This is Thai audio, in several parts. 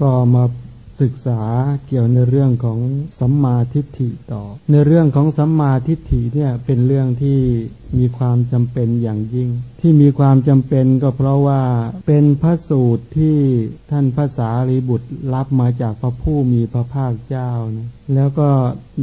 ก็มาศึกษาเกี่ยวในเรื่องของสัมมาทิฏฐิต่อ ในเรื่องของสัมมาทิฏฐิเนี่ยเป็นเรื่องที่มีความจำเป็นอย่างยิ่ง ที่มีความจำเป็นก็เพราะว่าเป็นพระสูตรที่ท่านภาษารีบุตรรับมาจากพระผู้มีพระภาคเจ้านะแล้วก็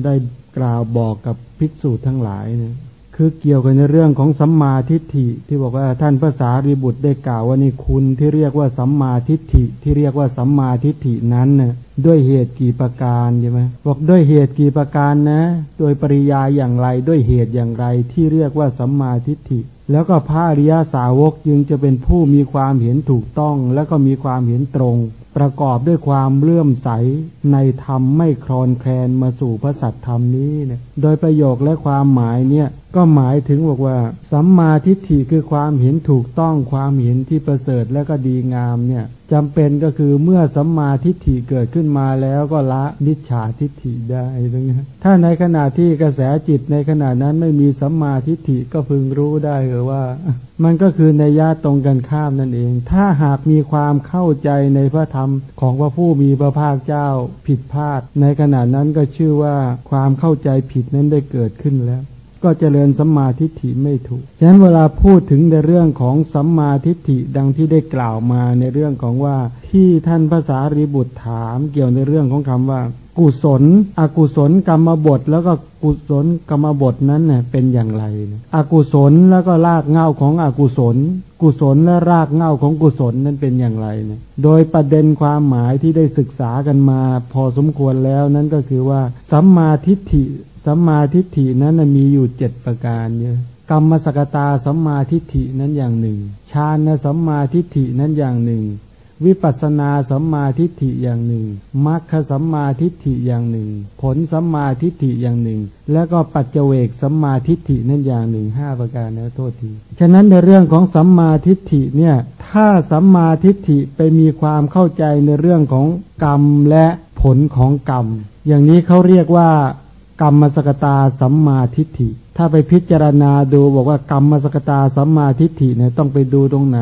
ได้กล่าวบอกกับภิกษุทั้งหลายนะ คือเกี่ยวกันในเรื่องของสัมมาทิฏฐิ ที่บอกว่าท่านภาษารีบุตรได้กล่าวว่านี่คุณที่เรียกว่าสัมมาทิฏฐิ ที่เรียกว่าสัมมาทิฏฐินั้นนะด้วยเหตุกี่ประการใช่ไหมบอกด้วยเหตุกี่ประการนะ โดยปริยายอย่างไรด้วยเหตุอย่างไรที่เรียกว่าสัมมาทิฏฐิ แล้วก็พระอริยาสาวกจึงจะเป็นผู้มีความเห็นถูกต้อง และก็มีความเห็นตรง ประกอบด้วยความเลื่อมใสในธรรมไม่คลอนแคลนมาสู่พระสัตธรรมนี้เนี่ยโดยประโยคและความหมายเนี่ยก็หมายถึงบอกว่า สัมมาทิฏฐิคือความเห็นถูกต้องความเห็นที่ประเสริฐและก็ดีงามเนี่ยจำเป็นก็คือเมื่อสัมมาทิฏฐิเกิดขึ้นมาแล้วก็ละนิจฉาทิฏฐิได้ตรงนี้ถ้าในขณะที่กระแสจิตในขณะนั้นไม่มีสัมมาทิฏฐิก็พึงรู้ได้เหรอว่า มันก็คือในญาติตรงกันข้ามนั่นเอง ถ้าหากมีความเข้าใจในพระธรรมของพระผู้มีพระภาคเจ้าผิดพลาด ในขณะนั้นก็ชื่อว่าความเข้าใจผิดนั้นได้เกิดขึ้นแล้ว ก็เจริญสัมมาทิฏฐิไม่ถูก ฉะนั้นเวลาพูดถึงในเรื่องของสัมมาทิฏฐิดังที่ได้กล่าวมาในเรื่องของว่าที่ท่านภาษารีบุตรถามเกี่ยวในเรื่องของคำว่า กุศล อกุศลกรรมบท แล้วก็กุศลกรรมบทนั้นเน่ยเป็นอย่างไร อกุศลแล้วก็รากเงาของอกุศล กุศลและรากเงาของกุศลนั้นเป็นอย่างไรเนี่ยโดยประเด็นความหมายที่ได้ศึกษากันมา พอสมควรแล้วนั้นก็คือว่าสัมมาทิฏฐิสัมมาทิฏฐินั้นมีอยู่เจ็ดประการเนี่ยกรรมสกตาสัมมาทิฏฐินั้นอย่างหนึ่ง ฌานสัมมาทิฏฐินั้นอย่างหนึ่ง วิปัสนาสัมมาทิฏฐิอย่างหนึ่งมรรคสัมมาทิฏฐิอย่างหนึ่ง ผลสัมมาทิฏฐิอย่างหนึ่ง แล้วก็ปัจเจเวกสัมมาทิฏฐินั้นอย่างหนึ่งห้าประการนะโทษที ฉะนั้นในเรื่องของสัมมาทิฏฐิเนี่ยถ้าสัมมาทิฏฐิไปมีความเข้าใจในเรื่องของกรรมและผลของกรรม อย่างนี้เขาเรียกว่ากรรมสกตาสัมมาทิฏฐิ ถ้าไปพิจารณาดูบอกว่ากรรมสกตาสัมมาทิฏฐิเนี่ยต้องไปดูตรงไหน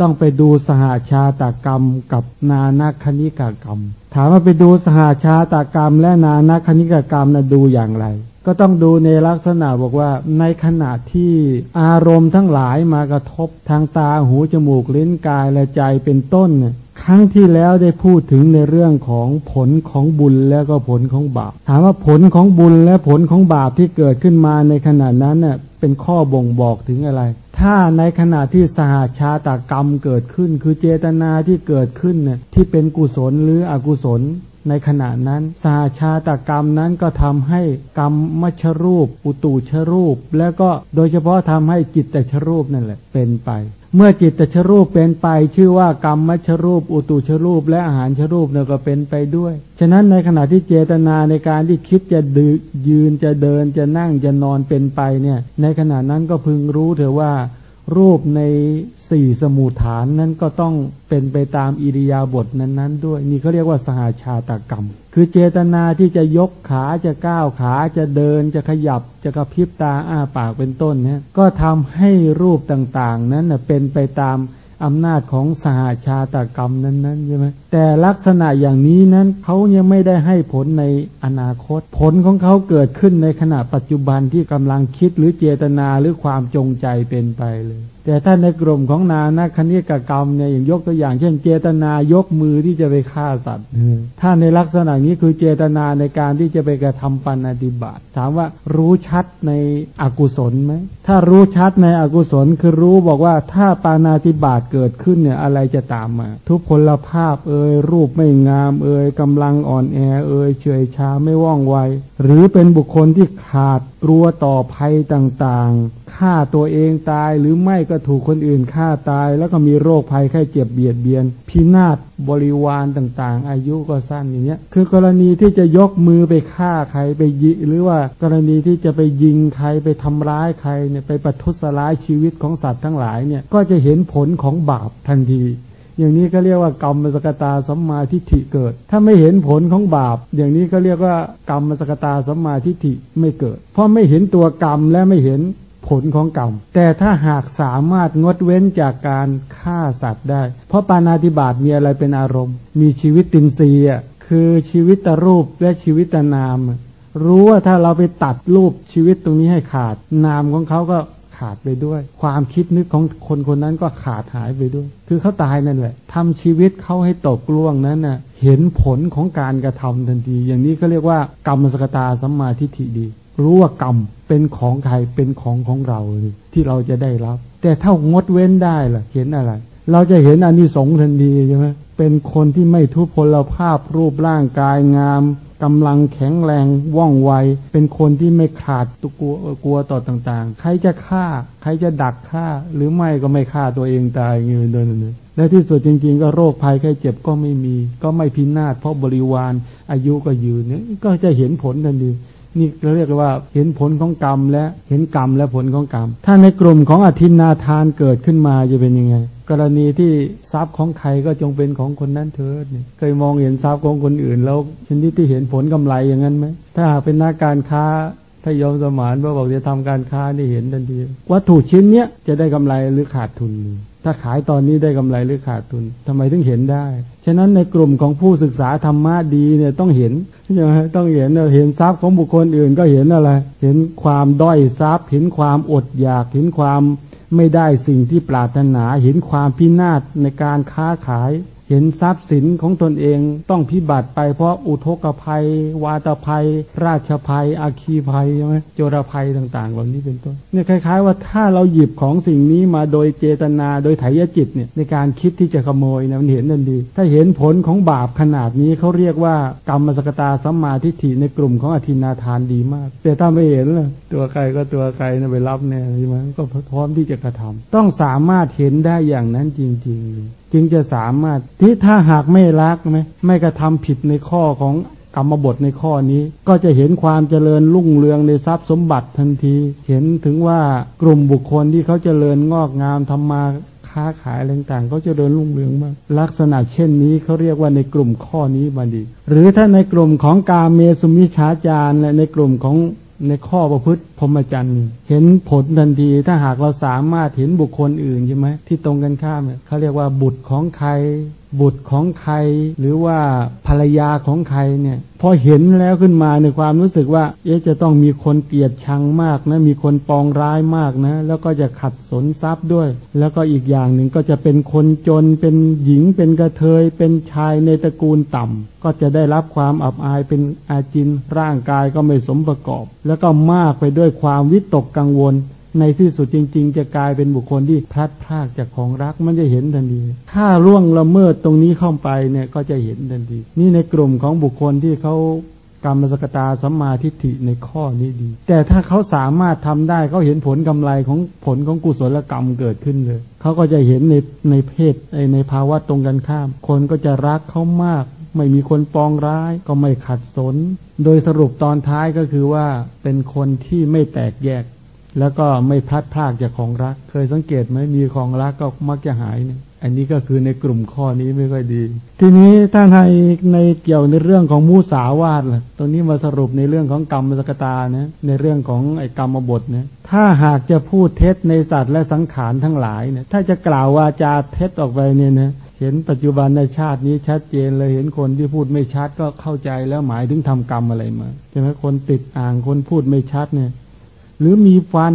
ต้องไปดูสหาชาตากรรมกับนานาคณิกากรรม ถามว่าไปดูสหาชาตากรรม และนานาคณิกากรรมนะดูอย่างไร ก็ต้องดูในลักษณะบอกว่าในขณะที่อารมณ์ทั้งหลายมากระทบทางตาหูจมูกลิ้นกายและใจเป็นต้นเนี่ย รั้งที่แล้วได้พูดถึงในเรื่องของผลของบุญแล้วก็ผลของบาป ถามว่าผลของบุญและผลของบาปที่เกิดขึ้นมาในขณะนั้นเน่ยเป็นข้อบ่งบอกถึงอะไร ถ้าในขณะที่สหาชาตากรรมเกิดขึ้น คือเจตนาที่เกิดขึ้นเนี่ยที่เป็นกุศลหรืออกุศล ในขณะนั้น สหาชาตกรรมนั้นก็ทำให้กรรมมัชรูป อุตูชรูป แล้วก็โดยเฉพาะทำให้จิตแต่ชรูปนั่นแหละเป็นไป เมื่อจิตตชรูปเป็นไป ชื่อว่ากรรมมชรูป อุตุชรูป และอาหารชรูปเนี่ยก็เป็นไปด้วย ฉะนั้นในขณะที่เจตนาในการที่คิดจะดืยืนจะเดินจะนั่งจะนอนเป็นไปเนี่ยในขณะนั้นก็พึงรู้เถอะว่า รูปในสี่สมุฐานนั้นก็ต้องเป็นไปตามอิริยาบถนั้น ๆ ด้วย นี่เขาเรียกว่าสหาชาตกรรม คือเจตนาที่จะยกขาจะก้าวขาจะเดินจะขยับจะกระพริบตาอ้าปากเป็นต้นเนี่ยก็ทำให้รูปต่างๆ นั้นเป็นไปตาม อำนาจของสหาชาตกรรมนั้นๆใช่ไหมแต่ลักษณะอย่างนี้นั้นเขายังไม่ได้ให้ผลในอนาคต ผลของเขาเกิดขึ้นในขณะปัจจุบันที่กำลังคิดหรือเจตนาหรือความจงใจเป็นไปเลย แต่ถ้าในกลุ่มของนานาคณิกกรรมเนี่ยอย่างยกตัวอย่าง เช่นเจตนายกมือที่จะไปฆ่าสัตว์ ถ้าในลักษณะนี้คือเจตนาในการที่จะไปกระทำปัญติบาตถามว่ารู้ชัดในอกุศลไหมถ้ารู้ชัดในอกุศลคือรู้บอกว่าถ้าปานาติบาตเกิดขึ้นเนี่ยอะไรจะตามมา ทุกพลภาพเอ่ยรูปไม่งามเอ่ยกำลังอ่อนแอเอ่ยเฉยชาไม่ว่องไวหรือเป็นบุคคลที่ขาดกลัวต่อภัยต่างๆฆ่าตัวเองตายหรือไม่ก็ถูกคนอื่นฆ่าตาย แล้วก็มีโรคภัยไข้เจ็บเบียดเบียน พินาศบริวารต่างๆ อายุก็สั้นอย่างเงี้ย คือกรณีที่จะยกมือไปฆ่าใครไปยิหรือว่ากรณีที่จะไปยิงใครไปทำร้ายใครเนี่ยไปประทุษร้ายชีวิตของสัตว์ทั้งหลายเนี่ยก็จะเห็นผลของบาปทันทีอย่างนี้ก็เรียกว่ากรรมสกตาสัมมาทิฏฐิเกิด ถ้าไม่เห็นผลของบาป อย่างนี้ก็เรียกว่ากรรมสกตาสัมมาทิฏฐิไม่เกิด เพราะไม่เห็นตัวกรรมและไม่เห็น ผลของกรรม แต่ถ้าหากสามารถงดเว้นจากการฆ่าสัตว์ได้ เพราะปานาติบาตมีอะไรเป็นอารมณ์ มีชีวิตตินทรีย์คือชีวิตตรูปและชีวิตตนาม รู้ว่าถ้าเราไปตัดรูปชีวิตตรงนี้ให้ขาด นามของเขาก็ขาดไปด้วย ความคิดนึกของคนคนนั้นก็ขาดหายไปด้วย คือเขาตายนั่นแหละทำชีวิตเขาให้ตกล่วงนั้นน่ะ เห็นผลของการกระทำทันที อย่างนี้ก็เรียกว่ากรรมสกตาสัมมาทิฏฐิดี รู้ว่ากรรมเป็นของใครเป็นของของเราที่เราจะได้รับ แต่ถ้างดเว้นได้ล่ะเห็นอะไร เราจะเห็นอานิสงส์ทันทีใช่ไหมเป็นคนที่ไม่ทุพพลภาพรูปร่างกายงามกำลังแข็งแรงว่องไว เป็นคนที่ไม่ขาดตกลัวกลัวต่อต่างๆ ใครจะฆ่า ใครจะดักฆ่า หรือไม่ก็ไม่ฆ่าตัวเองตายเงี้ยเดินและที่สุดจริง ๆ ก็โรคภัยแค่เจ็บก็ไม่มี ก็ไม่พินาศเพราะบริวารอายุก็ยืนเนี่ยก็จะเห็นผลทันที นี่เราเรียกว่าเห็นผลของกรรมและเห็นกรรมและผลของกรรม ถ้าในกลุ่มของอธินนาทานเกิดขึ้นมาจะเป็นยังไง กรณีที่ทรัพย์ของใครก็จงเป็นของคนนั้นเถิดเคยมองเห็นทรัพย์ของคนอื่นแล้วชนิดที่เห็นผลกำไรอย่างนั้นไหมถ้าหากเป็นนักการค้า ถ้ายอมสมานว่าบอกจะทำการค้านี่เห็นทันทีวัตถุชิ้นเนี้ยจะได้กำไรหรือขาดทุน ถ้าขายตอนนี้ได้กำไรหรือขาดทุนทำไมถึงเห็นได้ ฉะนั้นในกลุ่มของผู้ศึกษาธรรมะดีเนี่ยต้องเห็นใช่ไหมต้องเห็นเห็นทรัพย์ของบุคคลอื่นก็เห็นอะไร เห็นความด้อยทรัพย์ เห็นความอดอยาก เห็นความไม่ได้สิ่งที่ปรารถนา เห็นความพินาศในการค้าขาย เห็นทรัพย์สินของตนเองต้องพิบัติไปเพราะอุทกภัย วาตภัย ราชภัย อาคีภัยใช่ไหมโจรภัยต่างๆเหล่านี้เป็นต้นเนี่ยคล้าย ๆ ว่าถ้าเราหยิบของสิ่งนี้มาโดยเจตนาโดยไถยจิตเนี่ยในการคิดที่จะขโมยนะมันเห็นนั่นดี ถ้าเห็นผลของบาปขนาดนี้เขาเรียกว่ากรรมสกตาสัมมาทิฏฐิในกลุ่มของอธินาทานดีมาก แต่ถ้าไม่เห็นล่ะตัวใครก็ตัวใครนะไปรับเนี่ยใช่ไหมก็พร้อมที่จะกระทำต้องสามารถเห็นได้อย่างนั้นจริง ๆ จึงจะสามารถที่ถ้าหากไม่รักไหมไม่กระทำผิดในข้อของกรรมบทในข้อนี้ก็จะเห็นความเจริญรุ่งเรืองในทรัพย์สมบัติทันที เห็นถึงว่ากลุ่มบุคคลที่เขาเจริญงอกงามทำมาค้าขายอะไรต่างเขาจะเดินรุ่งเรืองมาก ลักษณะเช่นนี้เขาเรียกว่าในกลุ่มข้อนี้มาดีหรือถ้าในกลุ่มของกาเมสุมิชาจารและในกลุ่มของ ในข้อประพฤติพรหมจรรย์เห็นผลทันทีถ้าหากเราสามารถเห็นบุคคลอื่นใช่ไหมที่ตรงกันข้ามเขาเรียกว่าบุตรของใคร บุตรของใครหรือว่าภรรยาของใครเนี่ยพอเห็นแล้วขึ้นมาในความรู้สึกว่า เอ๊ะจะต้องมีคนเกลียดชังมากนะมีคนปองร้ายมากนะ แล้วก็จะขัดสนทรัพย์ด้วย แล้วก็อีกอย่างหนึ่งก็จะเป็นคนจนเป็นหญิงเป็นกระเทย เป็นชายในตระกูลต่ำก็จะได้รับความอับอายเป็นอาจินร่างกายก็ไม่สมประกอบ แล้วก็มากไปด้วยความวิตกกังวล ในที่สุดจริง ๆ จะกลายเป็นบุคคลที่พลัดพรากจากของรักมันจะเห็นทันทีถ้าร่วงละเมิดตรงนี้เข้าไปเนี่ยก็จะเห็นทันทีนี่ในกลุ่มของบุคคลที่เขากรรมสกตาสัมมาทิฏฐิในข้อนี้ดี แต่ถ้าเขาสามารถทำได้เขาเห็นผลกำไรของผลของกุศลกรรมเกิดขึ้นเลยเขาก็จะเห็นในในเพศในภาวะตรงกันข้าม คนก็จะรักเขามาก ไม่มีคนปองร้ายก็ไม่ขัดสน โดยสรุปตอนท้ายก็คือว่าเป็นคนที่ไม่แตกแยก แล้วก็ไม่พลัดพรากจากของรัก เคยสังเกตไหมมีของรักก็มักจะหายเนี่ยอันนี้ก็คือในกลุ่มข้อนี้ไม่ค่อยดี ทีนี้ถ้าในในเกี่ยวในเรื่องของมูสาวาทล่ะตรงนี้มาสรุปในเรื่องของกรรมสกตานะในเรื่องของไอ้กรรมบทนะถ้าหากจะพูดเท็จในสัตว์และสังขารทั้งหลายเนี่ยถ้าจะกล่าววาจาเท็จออกไปเนี่ยนะเห็นปัจจุบันในชาตินี้ชัดเจนเลยเห็นคนที่พูดไม่ชัดก็เข้าใจแล้วหมายถึงทำกรรมอะไรมาใช่ไหมคนติดอ่างคนพูดไม่ชัดเนี่ย หรือมีฟัน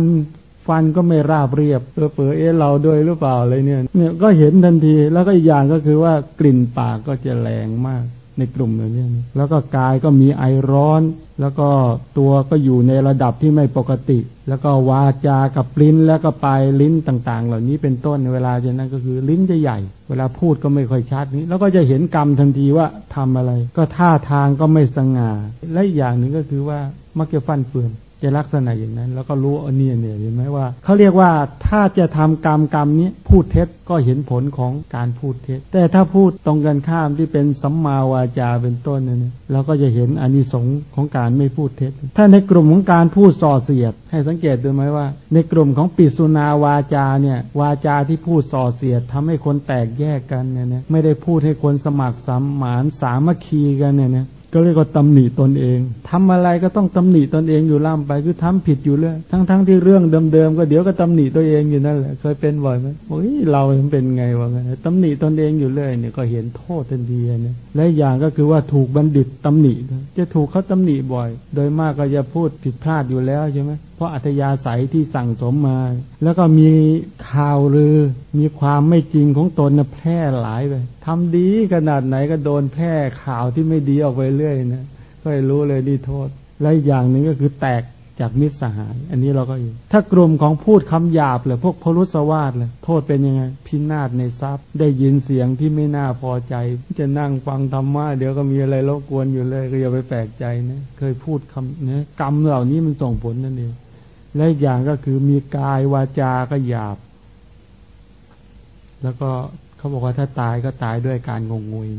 ฟันก็ไม่ราบเรียบเออเปื่อเอ๊เราด้วยหรือเปล่าอะไรเนี่ยเนี่ยก็เห็นทันทีแล้วก็อีกอย่างก็คือว่ากลิ่นปากก็จะแรงมากในกลุ่มนี้แล้วก็กายก็มีไอร้อน แล้วก็ตัวก็อยู่ในระดับที่ไม่ปกติ แล้วก็วาจากับลิ้นแล้วก็ปลายลิ้นต่างๆ เหล่านี้เป็นต้นเวลาจะนั้นก็คือลิ้นจะใหญ่ เวลาพูดก็ไม่ค่อยชัดนี้ แล้วก็จะเห็นกรรมทันทีว่าทำอะไร ก็ท่าทางก็ไม่สง่าและอย่างหนึ่งก็คือว่ามักจะฟันเฟือน จะลักษณะอย่างนั้น แล้วก็รู้อันนี้เนี่ยเห็นไหมว่าเขาเรียกว่าถ้าจะทำกรรมกรรมนี้พูดเท็จก็เห็นผลของการพูดเท็จ แต่ถ้าพูดตรงกันข้ามที่เป็นสัมมาวาจาเป็นต้นเนี่ยเราก็จะเห็นอานิสงส์ของการไม่พูดเท็จ ถ้าในกลุ่มของการพูดส่อเสียด ให้สังเกตดูไหมว่า ในกลุ่มของปิสุนาวาจาเนี่ยวาจาที่พูดส่อเสียดทำให้คนแตกแยกกันเนี่ยไม่ได้พูดให้คนสมัครสมานสามัคคีกันเนี่ย ก็เรียกว่าตำหนิตนเองทำอะไรก็ต้องตำหนิตนเองอยู่ล่ำไปคือทำผิดอยู่เรื่อยทั้งๆทที่เรื่องเดิมๆก็เดี๋ยวก็ตำหนิตัวเองอยู่นั่นแหละ เคยเป็นบ่อยไหมโอ้ยเราเป็นไงวะไงตำหนิตนเองอยู่เรื่อยเนี่ยก็เห็นโทษทันทีเนี่ยและอย่างก็คือว่าถูกบัณฑิตตำหนิจะถูกเขาตำหนิบ่อย โดยมากก็จะพูดผิดพลาดอยู่แล้วใช่ไหมเพราะอัธยาศัยที่สั่งสมมา แล้วก็มีข่าวลือ มีความไม่จริงของตนนะแพร่หลายไป ทำดีขนาดไหนก็โดนแพร่ข่าวที่ไม่ดีออกไปเรื่อยนะก็รู้เลยดีโทษ และอย่างหนึ่งก็คือแตกจากมิตรสหาย อันนี้เราก็อยู่ถ้ากลุ่มของพูดคำหยาบเลยพวกพรุษวาสเลยโทษเป็นยังไง พินาศในทรัพย์ ได้ยินเสียงที่ไม่น่าพอใจ จะนั่งฟังธรรมะเดี๋ยวก็มีอะไรรบกวนอยู่เลยก็อย่าไปแปลกใจนะเคยพูดคำนะกรรมเหล่านี้มันส่งผลนั่นเองและอย่างก็คือมีกายวาจาก็หยาบ แล้วก็ เขาบอกว่าถ้าตายก็ตายด้วยการงงงวย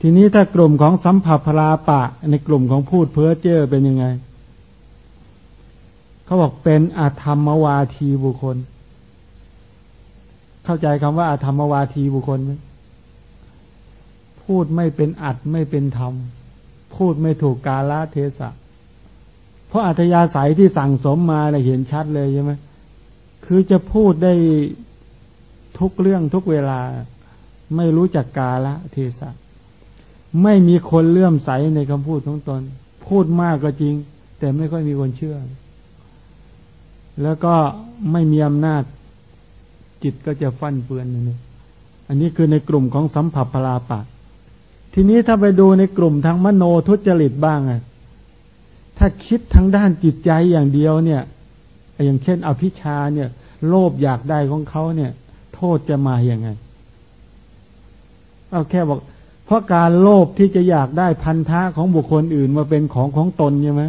ทีนี้ถ้ากลุ่มของสัมผัสพลาปะ ในกลุ่มของพูดเพ้อเจ้อเป็นยังไง เขาบอกเป็นอาธรรมวาทีบุคคล เข้าใจคำว่าอาธรรมวาทีบุคคลไหมพูดไม่เป็นอัดไม่เป็นธรรม พูดไม่ถูกกาลเทศะ เพราะอัธยาศัยที่สั่งสมมาเเห็นชัดเลยใช่ไหมคือจะพูดได้ ทุกเรื่องทุกเวลา ไม่รู้จักกาละเทศะไม่มีคนเลื่อมใสในคำพูดของตน พูดมากก็จริง แต่ไม่ค่อยมีคนเชื่อ แล้วก็ไม่มีอำนาจ จิตก็จะฟั่นเฟือนนี่อันนี้คือในกลุ่มของสัมผัสพลาปะทีนี้ถ้าไปดูในกลุ่มทางมโนทุจริตบ้างอะถ้าคิดทางด้านจิตใจอย่างเดียวเนี่ย อย่างเช่น อภิชาเนี่ย โลภอยากได้ของเขาเนี่ย ทษจะมาอย่างไง เอาแค่บอก เพราะการโลภที่จะอยากได้พันธะของบุคคลอื่นมาเป็นของของตนใช่ไหม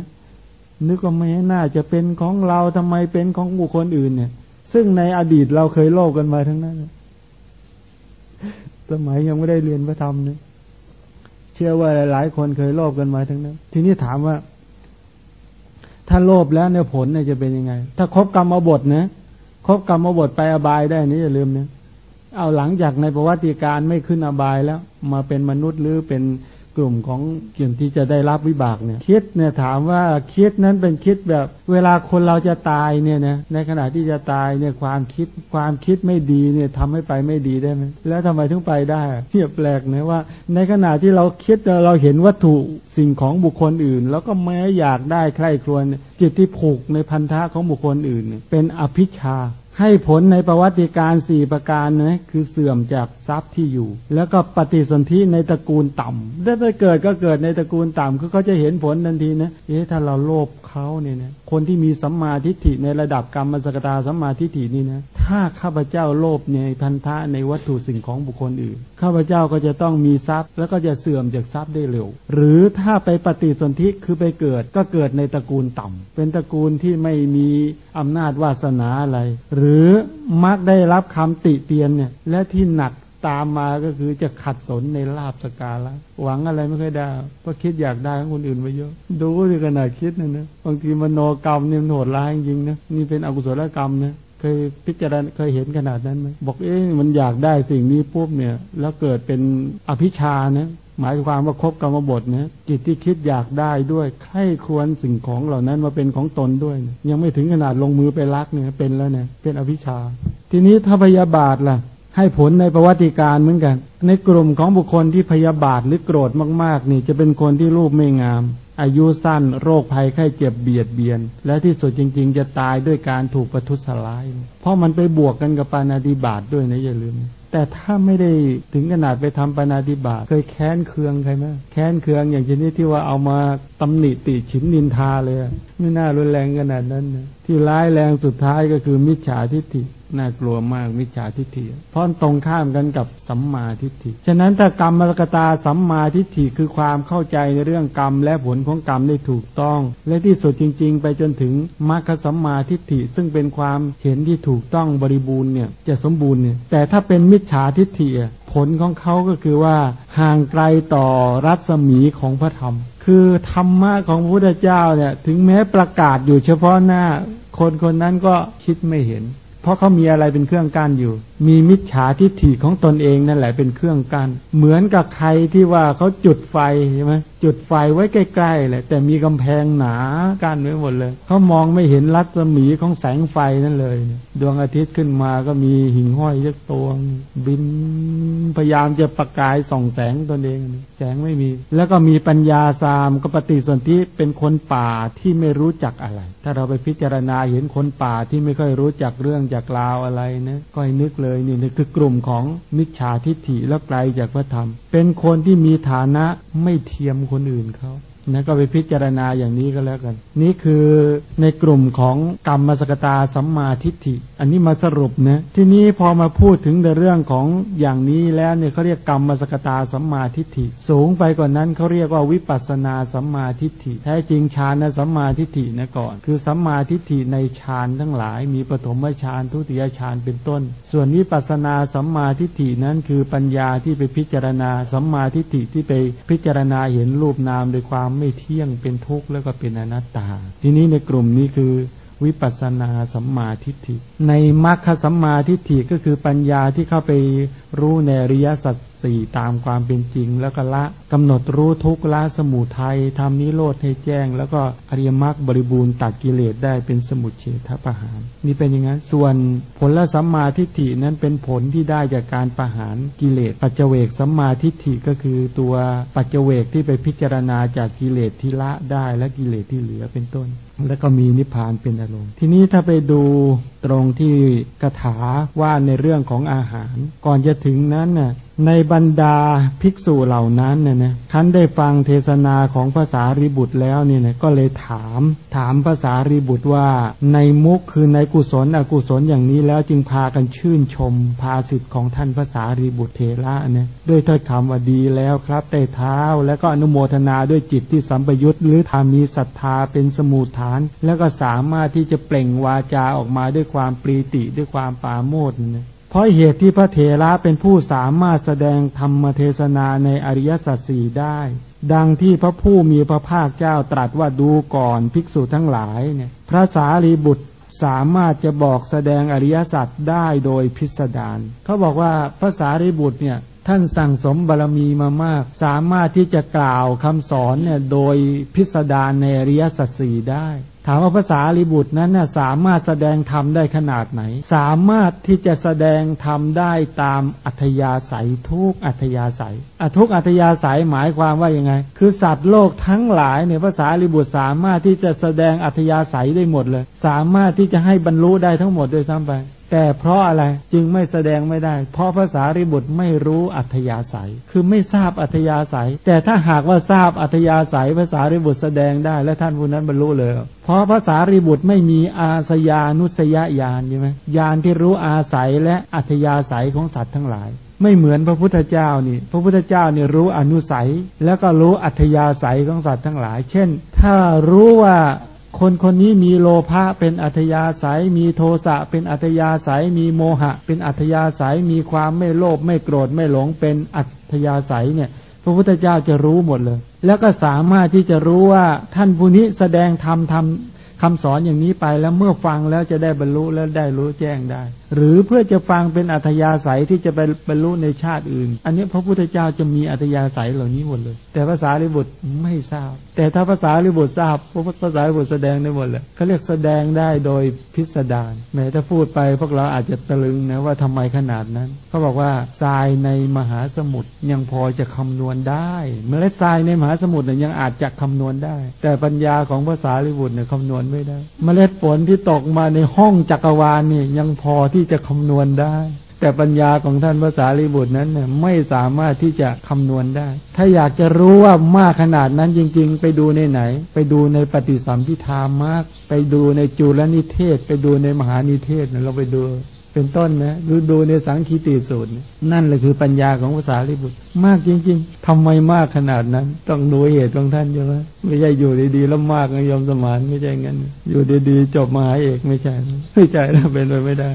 นึกว่าไม่น่าจะเป็นของเราทำไมเป็นของบุคคลอื่นเนี่ย ซึ่งในอดีตเราเคยโลภกันมาทั้งนั้นสมัยยังไม่ได้เรียนพระธรรมเนี่ยเชื่อว่าหลาย ๆ คนเคยโลภกันมาทั้งนั้น ทีนี้ถามว่า ถ้าโลภแล้วเนี่ยผลเนี่ยจะเป็นยังไง ถ้าครบกรรมบทนะ ครบกรรมบทไปอบายได้นี่อย่าลืมนะเอาหลังจากในประวัติการไม่ขึ้นอบายแล้ว มาเป็นมนุษย์หรือเป็น กลุ่มของเกี่ยวที่จะได้รับวิบากเนี่ยคิดเนี่ยถามว่าคิดนั้นเป็นคิดแบบ เวลาคนเราจะตายเนี่ยนะในขณะที่จะตายเนี่ยความคิดความคิดไม่ดีเนี่ยทำให้ไปไม่ดีได้ไหมแล้วทำไมถึงไปได้เทียบแปลกนะว่า ในขณะที่เราคิดเราเห็นวัตถุสิ่งของบุคคลอื่น แล้วก็แม้อยากได้ใคร่ครวญจิตที่ผูกในพันธะของบุคคลอื่น เป็นอภิชา ให้ผลในประวัติการสี่ประการนะคือเสื่อมจากทรัพย์ที่อยู่ แล้วก็ปฏิสนธิในตระกูลต่ำถ้าไปเกิดก็เกิดในตระกูลต่ำคือเขาจะเห็นผลทันทีนะเอ๊ะถ้าเราโลภเขาเนี่ยนะคนที่มีสัมมาทิฏฐิในระดับกรรมสกตาสัมมาทิฏฐินี่นะถ้าข้าพเจ้าโลภในพันธะในวัตถุสิ่งของบุคคลอื่น ข้าพเจ้าก็จะต้องมีทรัพย์ แล้วก็จะเสื่อมจากทรัพย์ได้เร็ว หรือถ้าไปปฏิสนธิคือไปเกิดก็เกิดในตระกูลต่ำเป็นตระกูลที่ไม่มีอำนาจวาสนาอะไรหรือือมักได้รับคำติเตียนเนี่ย และที่หนักตามมาก็คือจะขัดสนในลาบสกาละหวังอะไรไม่เคยได้เพราะคิดอยากได้ของคนอื่นไปเยอะ ดูสิขนาดคิดนะนะบางทีมโนกรรมเนี่ยโหดร้ายจริงนะนี่เป็นอกุศลกรรมนะเคยพิจารณาเคยเห็นขนาดนั้นไหมบอกเอ๊ะมันอยากได้สิ่งนี้ปุ๊บเนี่ย แล้วเกิดเป็นอภิชานะ หมายความว่าครบกรรมบทนะจิตที่คิดอยากได้ด้วยใครควรสิ่งของเหล่านั้นมาเป็นของตนด้วย ยังไม่ถึงขนาดลงมือไปรักเนี่ยเป็นแล้วเนี่ยเป็นอภิชา ทีนี้ถ้าพยาบาทล่ะ ให้ผลในประวัติการเหมือนกัน ในกลุ่มของบุคคลที่พยาบาทหรือโกรธมาก ๆ นี่จะเป็นคนที่รูปไม่งาม อายุสั้นโรคภัยไข้เจ็บเบียดเบียน และที่สุดจริง ๆ จะตายด้วยการถูกประทุษร้าย เพราะมันไปบวกกันกับปานาติบาตด้วยนะอย่าลืม แต่ถ้าไม่ได้ถึงขนาดไปทำปานาติบาเคยแค้นเคืองใครไหมแค้นเคืองอย่างชนิดที่ว่าเอามาตำหนิติฉินนินทาเลย ไม่น่ารุนแรงขนาดนั้นนะที่ร้ายแรงสุดท้ายก็คือมิจฉาทิฏฐิ น่ากลัวมากมิจฉาทิฏฐิเพราะตรงข้ามกันกับสัมมาทิฏฐิ ฉะนั้นถ้ากรรมมรกตาสัมมาทิฏฐิคือความเข้าใจในเรื่องกรรมและผลของกรรมได้ถูกต้อง และที่สุดจริง ๆ ไปจนถึงมรรคสัมมาทิฏฐิ ซึ่งเป็นความเห็นที่ถูกต้องบริบูรณ์เนี่ยจะสมบูรณ์เนี่ยแต่ถ้าเป็นมิจฉาทิฏฐิผลของเขาก็คือว่าห่างไกลต่อรัศมีของพระธรรม คือธรรมะของพระพุทธเจ้าเนี่ยถึงแม้ประกาศอยู่เฉพาะหน้า คนคนนั้นก็คิดไม่เห็น เพราะเขามีอะไรเป็นเครื่องกั้นอยู่ มีมิจฉาทิฏฐิของตนเองนั่นแหละเป็นเครื่องกัน้นเหมือนกับใครที่ว่าเขาจุดไฟใช่ไหมจุดไฟไว้ใกล้ๆแหละแต่มีกำแพงหนากั้นไว้หมดเลยเขามองไม่เห็นรัศมีของแสงไฟนั่นเลย ดวงอาทิตย์ขึ้นมาก็มีหิ่งห้อยยักตัวบินพยายามจะประกายส่องแสงตนเอง แสงไม่มี แล้วก็มีปัญญาสามก็ปฏิสนธิเป็นคนป่าที่ไม่รู้จักอะไร ถ้าเราไปพิจารณาเห็นคนป่าที่ไม่ค่อยรู้จักเรื่องจากราวอะไรนะก็ให้นึกเลยนี่นี่คือกลุ่มของมิจฉาทิฏฐิและไกลจากพระธรรม เป็นคนที่มีฐานะไม่เทียมคนอื่นเขา นะก็ไปพิจารณาอย่างนี้ก็แล้วกัน นี่คือในกลุ่มของกรรมสกตาสัมมาทิฏฐิ อันนี้มาสรุปนะที่นี้พอมาพูดถึงในเรื่องของอย่างนี้แล้วเนี่ยเขาเรียกกรรมสกตาสัมมาทิฏฐิ สูงไปกว่านนั้นเขาเรียกว่าวิปัสนาสัมมาทิฏฐิแท้จริงฌานสัมมาทิฏฐินะก่อน คือสัมมาทิฏฐิในฌานทั้งหลาย มีปฐมฌานทุติยฌานเป็นต้น ส่วนวิปัสนาสัมมาทิฏฐินั้นคือปัญญาที่ไปพิจารณาสัมมาทิฏฐิที่ไปพิจารณาเห็นรูปนามโดยความไม่เที่ยงเป็นทุกข์แล้วก็เป็นอนัตตา ทีนี้ในกลุ่มนี้คือวิปัสนาสัมมาทิฏฐิ ในมรรคสัมมาทิฏฐิก็คือปัญญาที่เข้าไปรู้ในอริยสัจ สี่ตามความเป็นจริง แล้วก็ละกำหนดรู้ทุกละสมุทัยทำนิโรธให้แจ้ง แล้วก็อริยมรรคบริบูรณ์ตัดกิเลสได้เป็นสมุทเฉทประหาร นี่เป็นอย่างนั้นส่วนผลละสัมมาทิฏฐินั้นเป็นผลที่ได้จากการประหารกิเลสปัจเจเวกสัมมาทิฏฐิก็คือตัวปัจเจเวกที่ไปพิจารณาจากกิเลสที่ละได้และกิเลสที่เหลือเป็นต้น แล้วก็มีนิพพานเป็นอารมณ์ ทีนี้ถ้าไปดูตรงที่กถาว่าในเรื่องของอาหาร ก่อนจะถึงนั้นน่ะ ในบรรดาภิกษุเหล่านั้นเนี่ยนะคันได้ฟังเทศนาของภาษาริบุตรแล้วเนี่ยนะก็เลยถามถามภาษาริบุตรว่าในมุกคือในกุศลอกุศลอย่างนี้แล้วจึงพากันชื่นชมภาสิทธิ์ของท่านภาษาริบุตรเทระเนี่ยด้วยถ้อยคำว่าดีแล้วครับแต่เท้า แล้วก็อนุโมทนาด้วยจิตที่สัมปยุตหรือทามีศรัทธาเป็นสมุทฐาน แล้วก็สามารถที่จะเปล่งวาจาออกมาด้วยความปรีติด้วยความปาโมดเนี่ย เพราะเหตุที่พระเถระเป็นผู้สามารถแสดงธรรมเทศนาในอริยสัจสี่ได้ ดังที่พระผู้มีพระภาคเจ้าตรัสว่าดูก่อนภิกษุทั้งหลายเนี่ยพระสารีบุตรสามารถจะบอกแสดงอริยสัจได้โดยพิสดารเขาบอกว่าพระสารีบุตรเนี่ยท่านสั่งสมบารรมีมามาก สามารถที่จะกล่าวคำสอนเนี่ยโดยพิสดารในอริยสัจสี่ได้ ถามว่าภาษาลิบุตรนั้นน่ะสามารถแสดงธรรมได้ขนาดไหน สามารถที่จะแสดงธรรมได้ตามอัธยาศัยทุกอัธยาศัยอทุกอัธยาศัยหมายความว่ายังไง คือสัตว์โลกทั้งหลายเนี่ยภาษาลิบุตรสามารถที่จะแสดงอัธยาศัยได้หมดเลย สามารถที่จะให้บรรลุได้ทั้งหมดด้วยซ้ำไป แต่เพราะอะไรจึงไม่แสดงไม่ได้ เพราะภาษาริบุตรไม่รู้อัธยาศัย คือไม่ทราบอัธยาศัย แต่ถ้าหากว่าทราบอัธยาศัยภาษาริบุตรแสดงได้ และท่านผู้นั้นบรรลุเลย เพราะภาษาริบุตรไม่มีอาสยานุสยญาณใช่ไหมญาณที่รู้อาศัยและอัธยาศัยของสัตว์ทั้งหลาย ไม่เหมือนพระพุทธเจ้านี่ พระพุทธเจ้าเนี่รู้อนุสัย แล้วก็รู้อัธยาศัยของสัตว์ทั้งหลาย เช่น ถ้ารู้ว่า คนคนนี้มีโลภะเป็นอัธยาศัย มีโทสะเป็นอัธยาศัย มีโมหะ เป็นอัธยาศัย มีความไม่โลภไม่โกรธไม่หลงเป็นอัธยาศัยเนี่ย พระพุทธเจ้าจะรู้หมดเลย แล้วก็สามารถที่จะรู้ว่าท่านผู้นี้แสดงธรรมธรรม คำสอนอย่างนี้ไปแล้วเมื่อฟังแล้วจะได้บรรลุแล้วได้รู้แจ้งได้ หรือเพื่อจะฟังเป็นอัธยาศัยที่จะไปบรรลุในชาติอื่น อันนี้พระพุทธเจ้าจะมีอัธยาศัยเหล่านี้หมดเลย แต่ภาษาลิบุตรไม่ทราบ แต่ถ้าภาษาลิบุตรทราบพระภาษาลิบุตรแสดงได้หมดเลยเขาเรียกแสดงได้โดยพิสดารแม้ถ้าพูดไปพวกเราอาจจะตะลึงนะว่าทำไมขนาดนั้นเขาบอกว่าทรายในมหาสมุทรยังพอจะคำนวณได้เมล็ดทรายในมหาสมุทรเนี่ยยังอาจจะคำนวณได้ แต่ปัญญาของภาษาลิบุตรเนี่ยคำนวณไม่ได้เมล็ดฝนที่ตกมาในห้องจักรวาลนี่ยังพอที่จะคำนวณได้ แต่ปัญญาของท่านภาษาลีบุตรนั้นเนี่ยไม่สามารถที่จะคำนวณได้ ถ้าอยากจะรู้ว่ามากขนาดนั้นจริง ๆ ไปดูในไหน ไปดูในปฏิสัมพิธามาก ไปดูในจุลนิเทศ ไปดูในมหานิเทศเราไปดู เป็นต้นนะดูดูในสังคีติสูตร นั่นแหละคือปัญญาของภาษาลิบุตร มากจริง ๆทำไมมากขนาดนั้น ต้องดูเหตุของท่านใช่ไหมไม่ใช่อยู่ดีๆแล้วมากนะยอมสมานไม่ใช่งั้น อยู่ดีๆจบมหาเอกไม่ใช่ไม่ใช่แล้วเป็นไปไม่ได้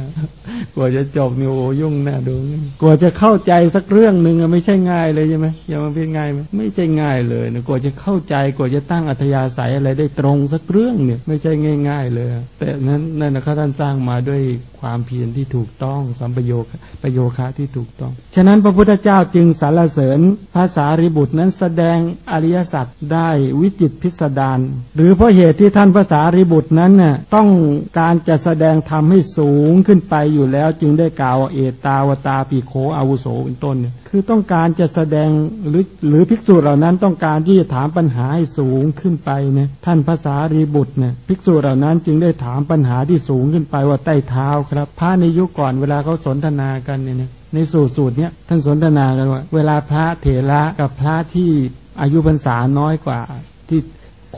กว่าจะจบนี่โอ้ยุ่งหน้าดูกว่าจะเข้าใจสักเรื่องหนึ่งไม่ใช่ง่ายเลยใช่ไหมอย่ามาเป็นง่ายไหมไม่ใช่ง่ายเลยนะกว่าจะเข้าใจกว่าจะตั้งอัธยาศัยอะไรได้ตรงสักเรื่องเนี่ย ไม่ใช่ง่าย ๆ เลย แต่นั้นนั่นนะท่านสร้างมาด้วยความเพียรที่ถูกต้อง สัมปโยคประโยคะที่ถูกต้อง ฉะนั้นพระพุทธเจ้าจึงสรรเสริญภาษาริบุตรนั้นแสดงอริยสัจได้วิจิตพิสดารหรือเพราะเหตุที่ท่านภาษาริบุตรนั้นน่ะต้องการจะแสดงธรรมให้สูงขึ้นไปอยู่แล้วจึงได้กล่าวเอตาวตาปีโคอาวุโสเป็นต้น คือต้องการจะแสดงหรือหรือภิกษุเหล่านั้นต้องการที่จะถามปัญหาให้สูงขึ้นไปเนี่ยท่านภาษารีบุตรเนี่ยภิกษุเหล่านั้นจึงได้ถามปัญหาที่สูงขึ้นไปว่าใต้เท้าครับพระในยุคก่อนเวลาเขาสนทนากันเนี่ยในสูตรสูตรเนี้ยท่านสนทนากันว่า เวลาพระเถระกับพระที่อายุพรรษาน้อยกว่า ที่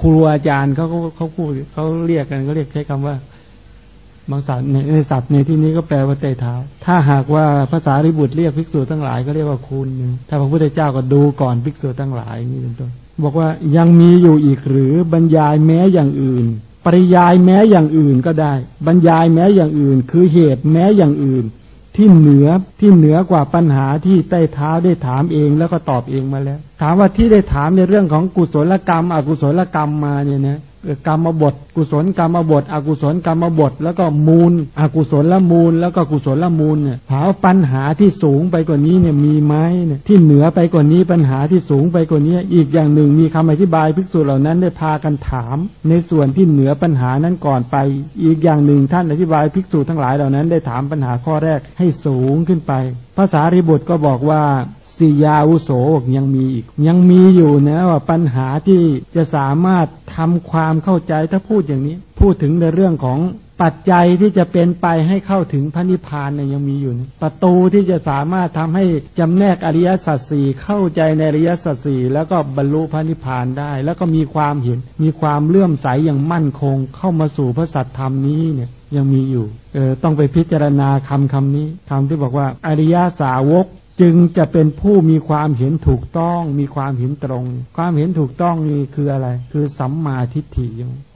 ครูอาจารย์เขาเขาพูดเขาเรียกกันเขาเรียกใช้คำว่าบางสัตว์ในศัพท์ในที่นี้ก็แปลว่าเตะเท้า ถ้าหากว่าภาษาริบุตรเรียกภิกษุทั้งหลายก็เรียกว่าคุณ ถ้าพระพุทธเจ้าก็ดูก่อนภิกษุทั้งหลายนี่เป็นต้น บอกว่ายังมีอยู่อีกหรือ บรรยายแม้อย่างอื่น ริยายแม้อย่างอื่นก็ได้ บรรยายแม้อย่างอื่น คือเหตุแม้อย่างอื่น ที่เหนือที่เหนือกว่าปัญหาที่ใต้เท้าได้ถามเองแล้วก็ตอบเองมาแล้ว ถามว่าที่ได้ถามในเรื่องของกุศลกรรม อกุศลกรรมมาเนี่ยนะ กรรมบท กุศลกรรมบท อกุศลกรรมบท แล้วก็มูล อกุศลละมูล แล้วก็กุศลละมูลเนี่ยถามปัญหาที่สูงไปกว่านี้เนี่ยมีไหมเนี่ยที่เหนือไปกว่านี้ปัญหาที่สูงไปกว่านี้ อีกอย่างหนึ่งมีคำอธิบายภิกษุเหล่านั้นได้พากันถาม ในส่วนที่เหนือปัญหานั้นก่อนไป อีกอย่างหนึ่งท่านอธิบายภิกษุทั้งหลายเหล่านั้นได้ถามปัญหาข้อแรกให้สูงขึ้นไปภาษาริบุตรก็บอกว่า สิยาอุโสยังมีอีก ยังมีอยู่นะว่าปัญหาที่จะสามารถทำความเข้าใจถ้าพูดอย่างนี้ พูดถึงในเรื่องของปัจจัยที่จะเป็นไปให้เข้าถึงพระนิพพานเนี่ยยังมีอยู่นะประตูที่จะสามารถทำให้จำแนกอริยสัจสี่เข้าใจในอริยสัจสี่แล้วก็บรรลุพระนิพพานได้ แล้วก็มีความเห็น มีความเลื่อมใสอย่างมั่นคง เข้ามาสู่พระสัจธรรมนี้เนี่ยยังมีอยู่เออต้องไปพิจารณาคำคำนี้คำที่บอกว่าอริยสาวก จึงจะเป็นผู้มีความเห็นถูกต้อง มีความเห็นตรง ความเห็นถูกต้องนี่คืออะไร คือสัมมาทิฏฐิ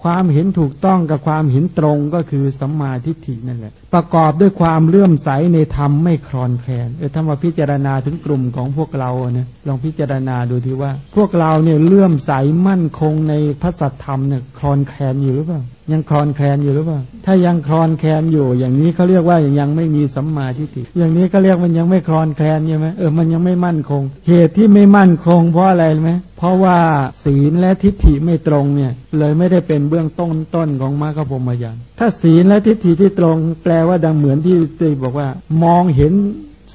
ความเห็นถูกต้องกับความเห็นตรงก็คือสัมมาทิฏฐินั่นแหละ ประกอบด้วยความเลื่อมใสในธรรมไม่คลอนแคลนเออถ้ามาพิจารณาถึงกลุ่มของพวกเราเนี่ยลองพิจารณาดูทีว่า พวกเราเนี่ยเลื่อมใสมั่นคงในพระสัทธรรมเนี่ยคลอนแคลนอยู่หรือเปล่ายังคลอนแคลนอยู่หรือเปล่า ถ้ายังคลอนแคลนอยู่ อย่างนี้เขาเรียกว่ายังไม่มีสัมมาทิฏฐิ อย่างนี้ก็เรียกมันยังไม่คลอนแคลนใช่ไหมเออ มันยังไม่มั่นคง เหตุที่ไม่มั่นคงเพราะอะไรไหมเพราะว่าศีลและทิฏฐิไม่ตรงเนี่ย เลยไม่ได้เป็นเบื้องต้นต้นของมรรคผลมยานถ้าศีลและทิฏฐิที่ตรงแปลว่าดังเหมือนที่ตีบอกว่า มองเห็น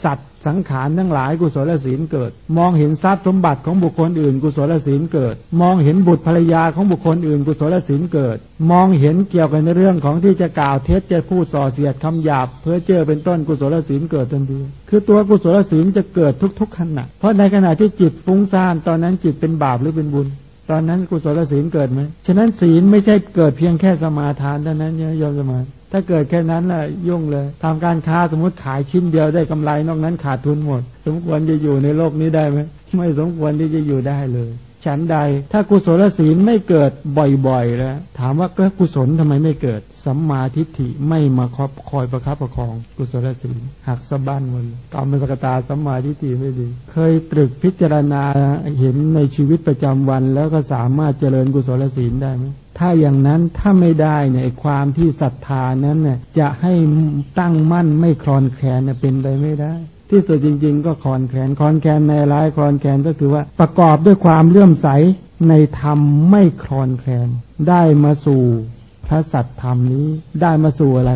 สัตว์สังขารทั้งหลายกุศลศีลเกิด มองเห็นทรัพย์สมบัติของบุคคลอื่น กุศลศีลเกิด มองเห็นบุตรภรรยาของบุคคลอื่น กุศลศีลเกิด มองเห็นเกี่ยวกับในเรื่องของที่จะกล่าวเท็จจะพูดส่อเสียดคำหยาบเพื่อเจอเป็นต้นกุศลศีลเกิดทันทีคือตัวกุศลศีลจะเกิดทุกๆขณะเพราะในขณะที่จิตฟุ้งซ่านตอนนั้นจิตเป็นบาปหรือเป็นบุญ ตอนนั้นกุศลศีลเกิดไหมฉะนั้นศีลไม่ใช่เกิดเพียงแค่สมาทานเท่านั้นเนี่ยยอมสมาถ้าเกิดแค่นั้นล่ะยุ่งเลยทำการค้าสมมติขายชิ้นเดียวได้กำไรนอกนั้นขาดทุนหมด สมควรจะอยู่ในโลกนี้ได้ไหมไม่สมควรที่จะอยู่ได้เลยฉันใด ถ้ากุศลศีลไม่เกิดบ่อยๆแล้ว ถามว่าก็กุศลทำไมไม่เกิด สัมมาทิฏฐิไม่มาคอบคอยประคับประคอง กุศลศีลหักสะบั้นหมดกรรมสกตาสัมมาทิฏฐิไม่ดี เคยตรึกพิจารณาเห็นในชีวิตประจำวัน แล้วก็สามารถเจริญกุศลศีลได้ไหมถ้าอย่างนั้นถ้าไม่ได้เนี่ยความที่ศรัทธานั้นเนี่ยจะให้ตั้งมั่นไม่คลอนแคลนเนี่ยเป็นไปไม่ได้ ที่สุดจริง ๆ ก็คลอนแคลนคลอนแคลนในร้ายคลอนแคลนก็คือว่าประกอบด้วยความเลื่อมใสในธรรมไม่คลอนแคลนได้มาสู่ พระสัตธรรมนี้ได้มาสู่อะไร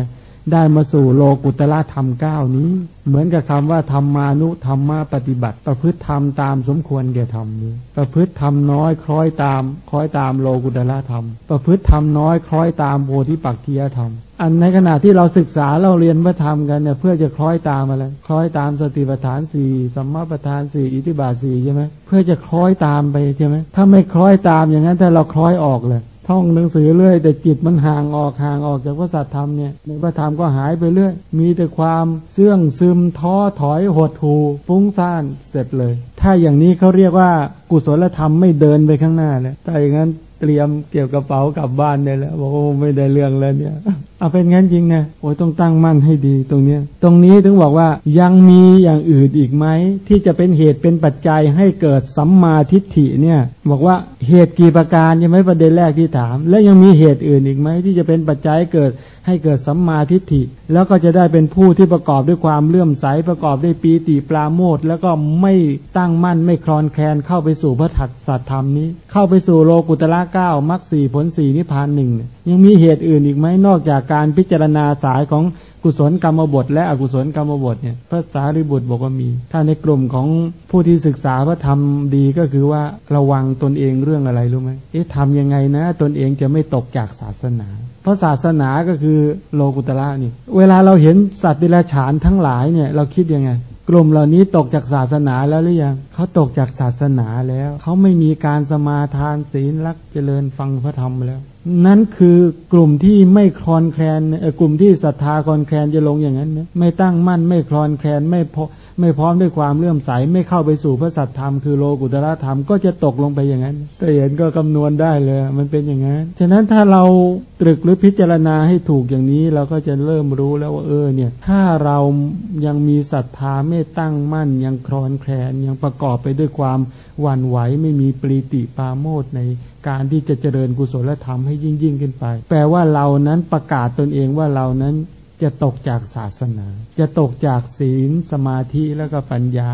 ได้มาสู่โลกุตละธรรมเก้านี้ เหมือนกับคำว่าธรรมานุธรรมาปฏิบัติ ประพฤติธรรมตามสมควรแก่ธรรมนี้ ประพฤติธรรมน้อยคล้อยตามคล้อยตามโลกุตละธรรม ประพฤติธรรมน้อยคล้อยตามโพธิปักขียธรรม อันในขณะที่เราศึกษาเราเรียนพระธรรมกันเนี่ยเพื่อจะคล้อยตามอะไรคล้อยตามสติปัฏฐานสี่สัมมาปัฏฐานสี่อิทิบาทสี่ใช่ไหมเพื่อจะคล้อยตามไปใช่ไหมถ้าไม่คล้อยตามอย่างนั้นถ้าเราคล้อยออกเลย ท่องหนังสือเรื่อย แต่จิตมันห่างออกห่างออกจากพระสัตธรรมเนี่ยในพระธรรมก็หายไปเรื่อย มีแต่ความเสื่องซึมท้อถอยหดหูฟุ้งซ่านเสร็จเลย ถ้าอย่างนี้เขาเรียกว่ากุศลธรรมไม่เดินไปข้างหน้าเลยแต่อย่างนั้น เตรียมเกี่ยวกระเป๋ากลับบ้านได้แล้วบอกว่าไม่ได้เรื่องแล้วเนี่ยเอาเป็นงั้นจริงนะโอ้ต้องตั้งมั่นให้ดีตรงเนี้ย ตรงนี้ถึงบอกว่ายังมีอย่างอื่นอีกไหมที่จะเป็นเหตุเป็นปัจจัยให้เกิดสัมมาทิฏฐิเนี่ย บอกว่าเหตุกี่ประการใช่ไหมประเด็นแรกที่ถาม และยังมีเหตุอื่นอีกไหมที่จะเป็นปัจจัยเกิดให้เกิดสัมมาทิฏฐิ แล้วก็จะได้เป็นผู้ที่ประกอบด้วยความเลื่อมใสประกอบด้วยปีติปราโมทแล้วก็ไม่ตั้งมั่นไม่คลอนแคลนเข้าไปสู่พระถักสัตธรรมนี้ เข้าไปสู่โลกุตละเก้ามรรคสี่ผลสี่นิพพานหนึ่งยังมีเหตุอื่นอีกไหมนอกจากการพิจารณาสายของกุศลกรรมบท และอกุศลกรรมบทเนี่ยพระสารีบุตรบอกว่ามี ถ้าในกลุ่มของผู้ที่ศึกษาพระธรรมดีก็คือว่าระวังตนเองเรื่องอะไรรู้ไหมเอ๊ะทำยังไงนะ ตนเองจะไม่ตกจากศาสนา เพราะศาสนาก็คือโลกุตละนี่ เวลาเราเห็นสัตว์ดิลฉานทั้งหลายเนี่ยเราคิดยังไง ลุ่มเหล่านี้ตกจากศาสนาแล้วหรือยังเขาตกจากศาสนาแล้ว เขาไม่มีการสมาทานศีลรักเจริญฟังพระธรรมแล้ว นั่นคือกลุ่มที่ไม่คลอนแคลนกลุ่มที่ศรัทธาคลอนแคลนจะลงอย่างนั้นไมไม่ตั้งมั่นไม่คลอนแคลนไม่พอไม่พร้อมด้วยความเลื่อมใส ไม่เข้าไปสู่พระสัตธรรมคือโลกุตระธรรมก็จะตกลงไปอย่างนั้นก็เห็นก็คำนวณได้เลย มันเป็นอย่างนั้น ฉะนั้นถ้าเราตรึกหรือพิจารณาให้ถูกอย่างนี้ เราก็จะเริ่มรู้แล้วว่าเออเนี่ย ถ้าเรายังมีศรัทธาไม่ตั้งมั่น ยังคลอนแคลนยังประกอบไปด้วยความหวั่นไหวไม่มีปรีติปาโมดในการที่จะเจริญกุศลธรรมให้ยิ่งยิ่งขึ้นไป แปลว่าเรานั้นประกาศตนเองว่าเรานั้นจะตกจากศาสนา จะตกจากศีลสมาธิแล้วก็ปัญญา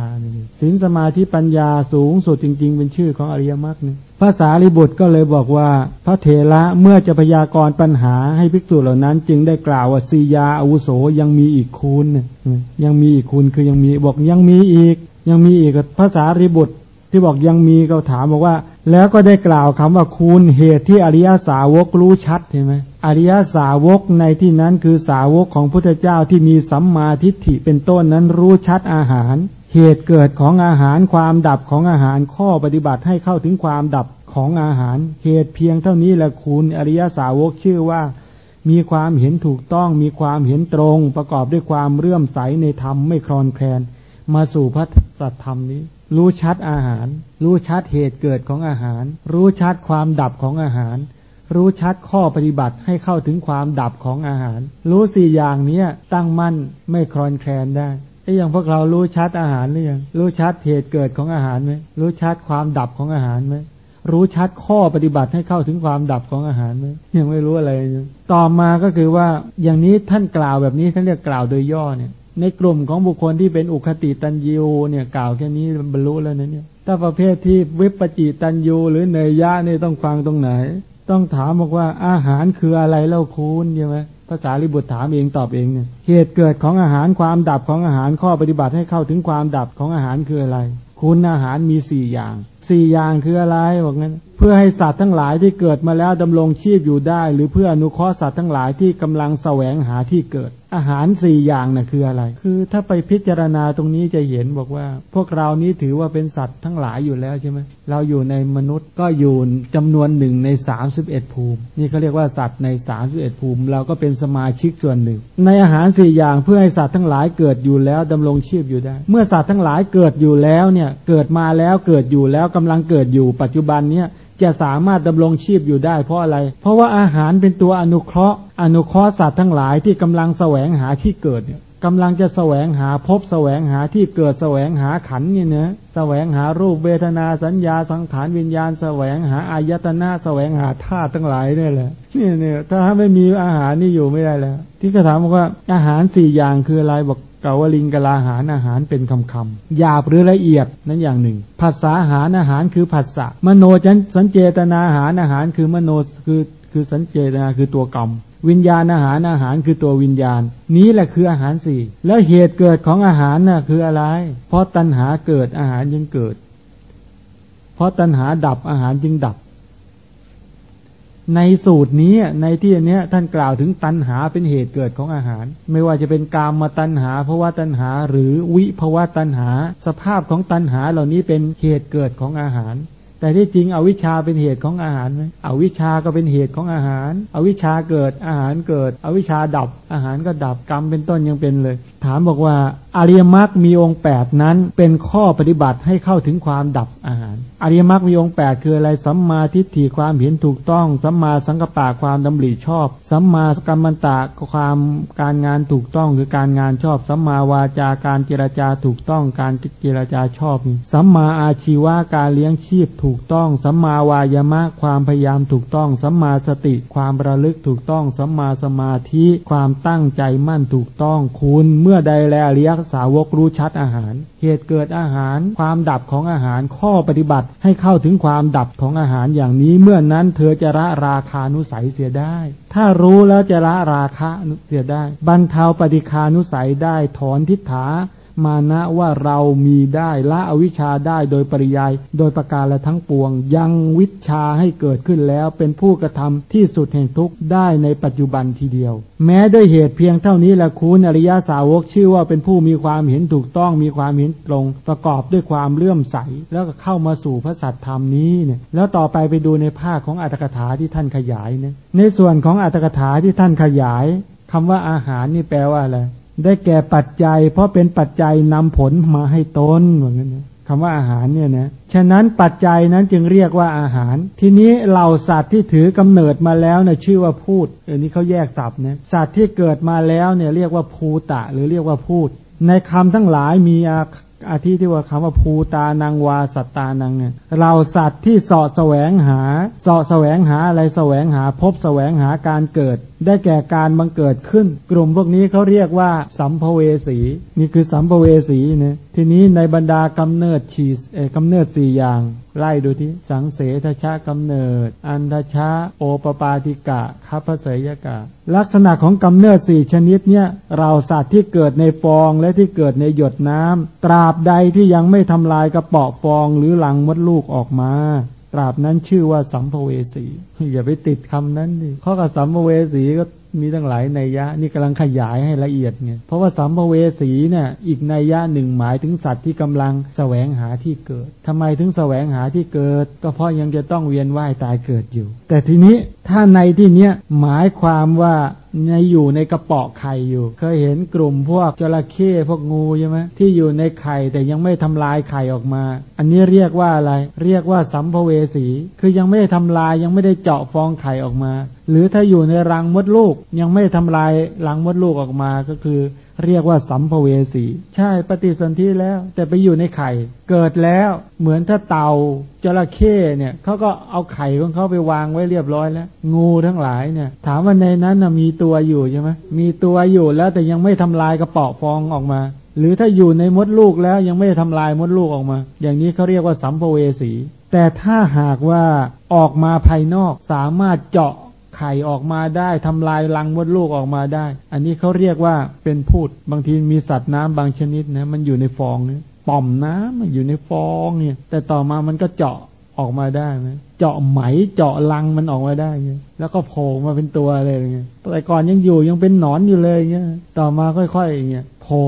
ศีลสมาธิปัญญาสูงสุดจริง ๆ เป็นชื่อของอริยมรรคนี่ภาษาลิบุตรก็เลยบอกว่า พระเถระเมื่อจะพยากรณ์ปัญหาให้ภิกษุเหล่านั้น จึงได้กล่าวว่าสียาอาวุโสยังมีอีกคูณยังมีอีกคูณคือยังมีบอกยังมีอีก ยังมีอีกภาษาลิบุตรที่บอกยังมีก็ถามบอกว่า แล้วก็ได้กล่าวคำว่าคุณเหตุที่อริยสาวกรู้ชัดใช่ไหมอริยสาวกในที่นั้นคือสาวกของพุทธเจ้าที่มีสัมมาทิฏฐิเป็นต้นนั้นรู้ชัดอาหาร เหตุเกิดของอาหารความดับของอาหารข้อปฏิบัติให้เข้าถึงความดับของอาหาร เหตุเพียงเท่านี้แหละคุณอริยสาวกชื่อว่า มีความเห็นถูกต้องมีความเห็นตรง ประกอบด้วยความเรื่อมใสในธรรมไม่คลอนแคลน มาสู่พระสัตธรรมนี้ รู้ชัดอาหาร รู้ชัดเหตุเกิดของอาหาร รู้ชัดความดับของอาหาร รู้ชัดข้อปฏิบัติให้เข้าถึงความดับของอาหาร รู้สี่อย่างนี้ตั้งมั่นไม่คลอนแคลนได้ไอ้อย่างพวกเรารู้ชัดอาหารหรือยังรู้ชัดเหตุเกิดของอาหารไหมรู้ชัดความดับของอาหารไหมรู้ชัดข้อปฏิบัติให้เข้าถึงความดับของอาหารไหมยังไม่รู้อะไร ต่อมาก็คือว่าอย่างนี้ท่านกล่าวแบบนี้ท่านเรียกกล่าวโดยย่อเนี่ย ในกลุ่มของบุคคลที่เป็นอุคติตันยูเนี่ยกล่าวแค่นี้บรรลุแล้วนะเนี่ย ถ้าประเภทที่วิปจิตันยูหรือเนยยะนี่ต้องฟังตรงไหน ต้องถามบอกว่าอาหารคืออะไรเล่าคุณใช่ไหมภาษาลิบุตรถามเองตอบเองเนี่ยเหตุเกิดของอาหารความดับของอาหารข้อปฏิบัติให้เข้าถึงความดับของอาหารคืออะไร คุณอาหารมีสี่อย่างสี่อย่างคืออะไรบอกงั้น เพื่อให้สัตว์ทั้งหลายที่เกิดมาแล้วดำรงชีพอยู่ได้ หรือเพื่ออนุเคราะห์สัตว์ทั้งหลายที่กำลังแสวงหาที่เกิด อาหารสี่อย่างน่ะคืออะไร คือถ้าไปพิจารณาตรงนี้จะเห็นบอกว่า พวกเรานี้ถือว่าเป็นสัตว์ทั้งหลายอยู่แล้วใช่ไหมเราอยู่ในมนุษย์ก็อยู่จำนวนหนึ่งในสามสิบเอ็ดภูมิ นี่เขาเรียกว่าสัตว์ในสามสิบเอ็ดภูมิ เราก็เป็นสมาชิกส่วนหนึ่ง ในอาหารสี่อย่างเพื่อให้สัตว์ทั้งหลายเกิดอยู่แล้วดำรงชีพอยู่ได้ เมื่อสัตว์ทั้งหลายเกิดอยู่แล้วเนี่ยเกิดมาแล้วเกิดอยู่แล้วกำลังเกิดอยู่ปัจจุบันเนี่ย จะสามารถดำรงชีพอยู่ได้เพราะอะไร เพราะว่าอาหารเป็นตัวอนุเคราะห์ อนุเคราะห์สัตว์ทั้งหลายที่กำลังแสวงหาที่เกิดเนี่ยกำลังจะแสวงหาพบแสวงหาที่เกิดแสวงหาขันเนี่ยนะแสวงหารูปเวทนาสัญญาสังขารวิญญาณ แสวงหาอายตนะแสวงหาธาตุทั้งหลายนี่แหละเนี่ยเนี่ยถ้าไม่มีอาหารนี่อยู่ไม่ได้แล้ว ที่เขาถามบอกว่าอาหารสี่อย่างคืออะไรบอก กาวลิงกลาหารอาหารเป็นคำคำหยาบหรือละเอียดนั้นอย่างหนึ่งภาษาอาหารอาหารคือผัสสะมโนจันสัญเจตนาอาหารอาหารคือมโนคือคือสัญเจตนาคือตัวกรรมวิญญาณอาหารอาหารคือตัววิญญาณ นี้แหละคืออาหารสี่แล้วเหตุเกิดของอาหารน่ะคืออะไร เพราะตัณหาเกิดอาหารยังเกิด เพราะตัณหาดับอาหารจึงดับ ในสูตรนี้ในที่อันนี้ท่านกล่าวถึงตัณหาเป็นเหตุเกิดของอาหาร ไม่ว่าจะเป็นกามมาตัณหาภาวะตัณหา หรือวิภาวะตัณหา สภาพของตัณหาเหล่านี้เป็นเหตุเกิดของอาหาร แต่ที่จริงอวิชชาเป็นเหตุของอาหารไหมอวิชชาก็เป็นเหตุของอาหาร อวิชชาเกิดอาหารเกิด อวิชชาดับ อาหารก็ดับกรรมเป็นต้นยังเป็นเลย ถามบอกว่าอริยมรรคมีองค์ 8 นั้นเป็นข้อปฏิบัติให้เข้าถึงความดับอาหาร อริยมรรคมีองค์ 8 คืออะไรสัมมาทิฏฐิความเห็นถูกต้องสัมมาสังกัปปะความดำริชอบสัมมาสกรรมันตะความการงานถูกต้องคือการงานชอบสัมมาวาจาการเจรจาถูกต้องการเจรจาชอบสัมมาอาชีวะการเลี้ยงชีพถูกูกต้อง สัมมาวายามะความพยายามถูกต้อง สัมมาสติความระลึกถูกต้อง สัมมาสมาธิความตั้งใจมั่นถูกต้อง คุณเมื่อใดแลอริยสาวกรู้ชัดอาหาร เหตุเกิดอาหาร ความดับของอาหารข้อปฏิบัติให้เข้าถึงความดับของอาหารอย่างนี้เมื่อนั้นเธอจะละราคานุสัยเสียได้ ถ้ารู้แล้วจะละราคะเสียได้ บรรเทาปฏิคานุสัยได้ถอนทิฏฐา มานะว่าเรามีได้ละอวิชชาได้โดยปริยาย โดยประการและทั้งปวง ยังวิชาให้เกิดขึ้นแล้วเป็นผู้กระทำที่สุดแห่งทุกข์ได้ในปัจจุบันทีเดียว แม้ด้วยเหตุเพียงเท่านี้แหละคุณอริยาสาวกชื่อว่าเป็นผู้มีความเห็นถูกต้องมีความเห็นตรง ประกอบด้วยความเลื่อมใส แล้วก็เข้ามาสู่พระสัตธรรมนี้เนี่ยแล้วต่อไปไปดูในภาคของอัตถกถาที่ท่านขยายเนี่ยในส่วนของอัตถกถาที่ท่านขยายคำว่าอาหารนี่แปลว่าอะไร ได้แก่ปัจจัย เพราะเป็นปัจจัยนำผลมาให้ตนเหมือนกันคำว่าอาหารเนี่ยนะ ฉะนั้นปัจจัยนั้นจึงเรียกว่าอาหาร ทีนี้เหล่าสัตว์ที่ถือกำเนิดมาแล้วเนี่ยชื่อว่าพูดเออนี้เขาแยกศัพท์นะสัตว์ที่เกิดมาแล้วเนี่ยเรียกว่าภูตะ หรือเรียกว่าพูด ในคำทั้งหลายมีอาทิที่ว่าคำว่าภูตานางวาสัตตานังเนี่ยเราสัตว์ที่สาะแสวงหาสาะแสวงหาอะไรแสวงหาพบแสวงหาการเกิดได้แก่การบังเกิดขึ้น กลุ่มพวกนี้เขาเรียกว่า สัมภเวสี นี่คือสัมภเวสีเนี่ยทีนี้ในบรรดากำเนิดชีเอกำเนิดสี่อย่าง ไล่ดูที่สังเสทชะกำเนิด อันทชะโอปปาติกะคัพเสยกะ ลักษณะของกำเนิดสี่ชนิดเนี่ยเราสัตว์ที่เกิดในฟองและที่เกิดในหยดน้ำตราบใดที่ยังไม่ทำลายกระเปาะฟองหรือหลังมดลูกออกมา ตราบนั้นชื่อว่าสัมภเวสีอย่าไปติดคำนั้นดิข้อกับสัมภเวสีก็มีตั้งหลายนัยยะ นี่กำลังขยายให้ละเอียดไงเพราะว่าสัมภเวสีเนี่ยอีกนัยยะหนึ่งหมายถึงสัตว์ที่กำลังแสวงหาที่เกิดทำไมถึงแสวงหาที่เกิด ก็เพราะยังจะต้องเวียนว่ายตายเกิดอยู่ แต่ทีนี้ถ้าในที่เนี้ยหมายความว่าในอยู่ในกระปาะไข่อยู่ เคยเห็นกลุ่มพวกจระเข้พวกงูใช่ไหมที่อยู่ในไข่แต่ยังไม่ทำลายไข่ออกมา อันนี้เรียกว่าอะไร เรียกว่าสัมภเวสี คือยังไม่ได้ทำลายยังไม่ได้เจาะฟองไข่ออกมา หรือถ้าอยู่ในรังมดลูกยังไม่ทำลายรังมดลูกออกมาก็คือ เรียกว่าสัมภเวสีใช่ปฏิสนธิแล้ว แต่ไปอยู่ในไข่ เกิดแล้วเหมือนถ้าเต่าจระเข้เนี่ยเขาก็เอาไข่ของเขาไปวางไว้เรียบร้อยแล้ว งูทั้งหลายเนี่ย ถามว่าในนั้นมีตัวอยู่ใช่ไหมมีตัวอยู่แล้วแต่ยังไม่ทำลายกระเปาะฟองออกมาหรือถ้าอยู่ในมดลูกแล้วยังไม่ทำลายมดลูกออกมา อย่างนี้เขาเรียกว่าสัมภเวสี แต่ถ้าหากว่าออกมาภายนอกสามารถเจาะ ไข่ออกมาได้ทำลายรังมดลูกออกมาได้ อันนี้เขาเรียกว่าเป็นพูดบางทีมีสัตว์น้ำบางชนิดนะมันอยู่ในฟองเนี่ยป่อมน้ำมันอยู่ในฟองเนี่ย แต่ต่อมามันก็เจาะออกมาได้ไหมเจาะไหมเจาะรังมันออกมาได้เงี้ยแล้วก็โผล่มาเป็นตัวอะไรเงี้ยแต่ก่อนยังอยู่ยังเป็นหนอนอยู่เลยเงี้ยต่อมาค่อยๆอย่างเงี้ยโผล่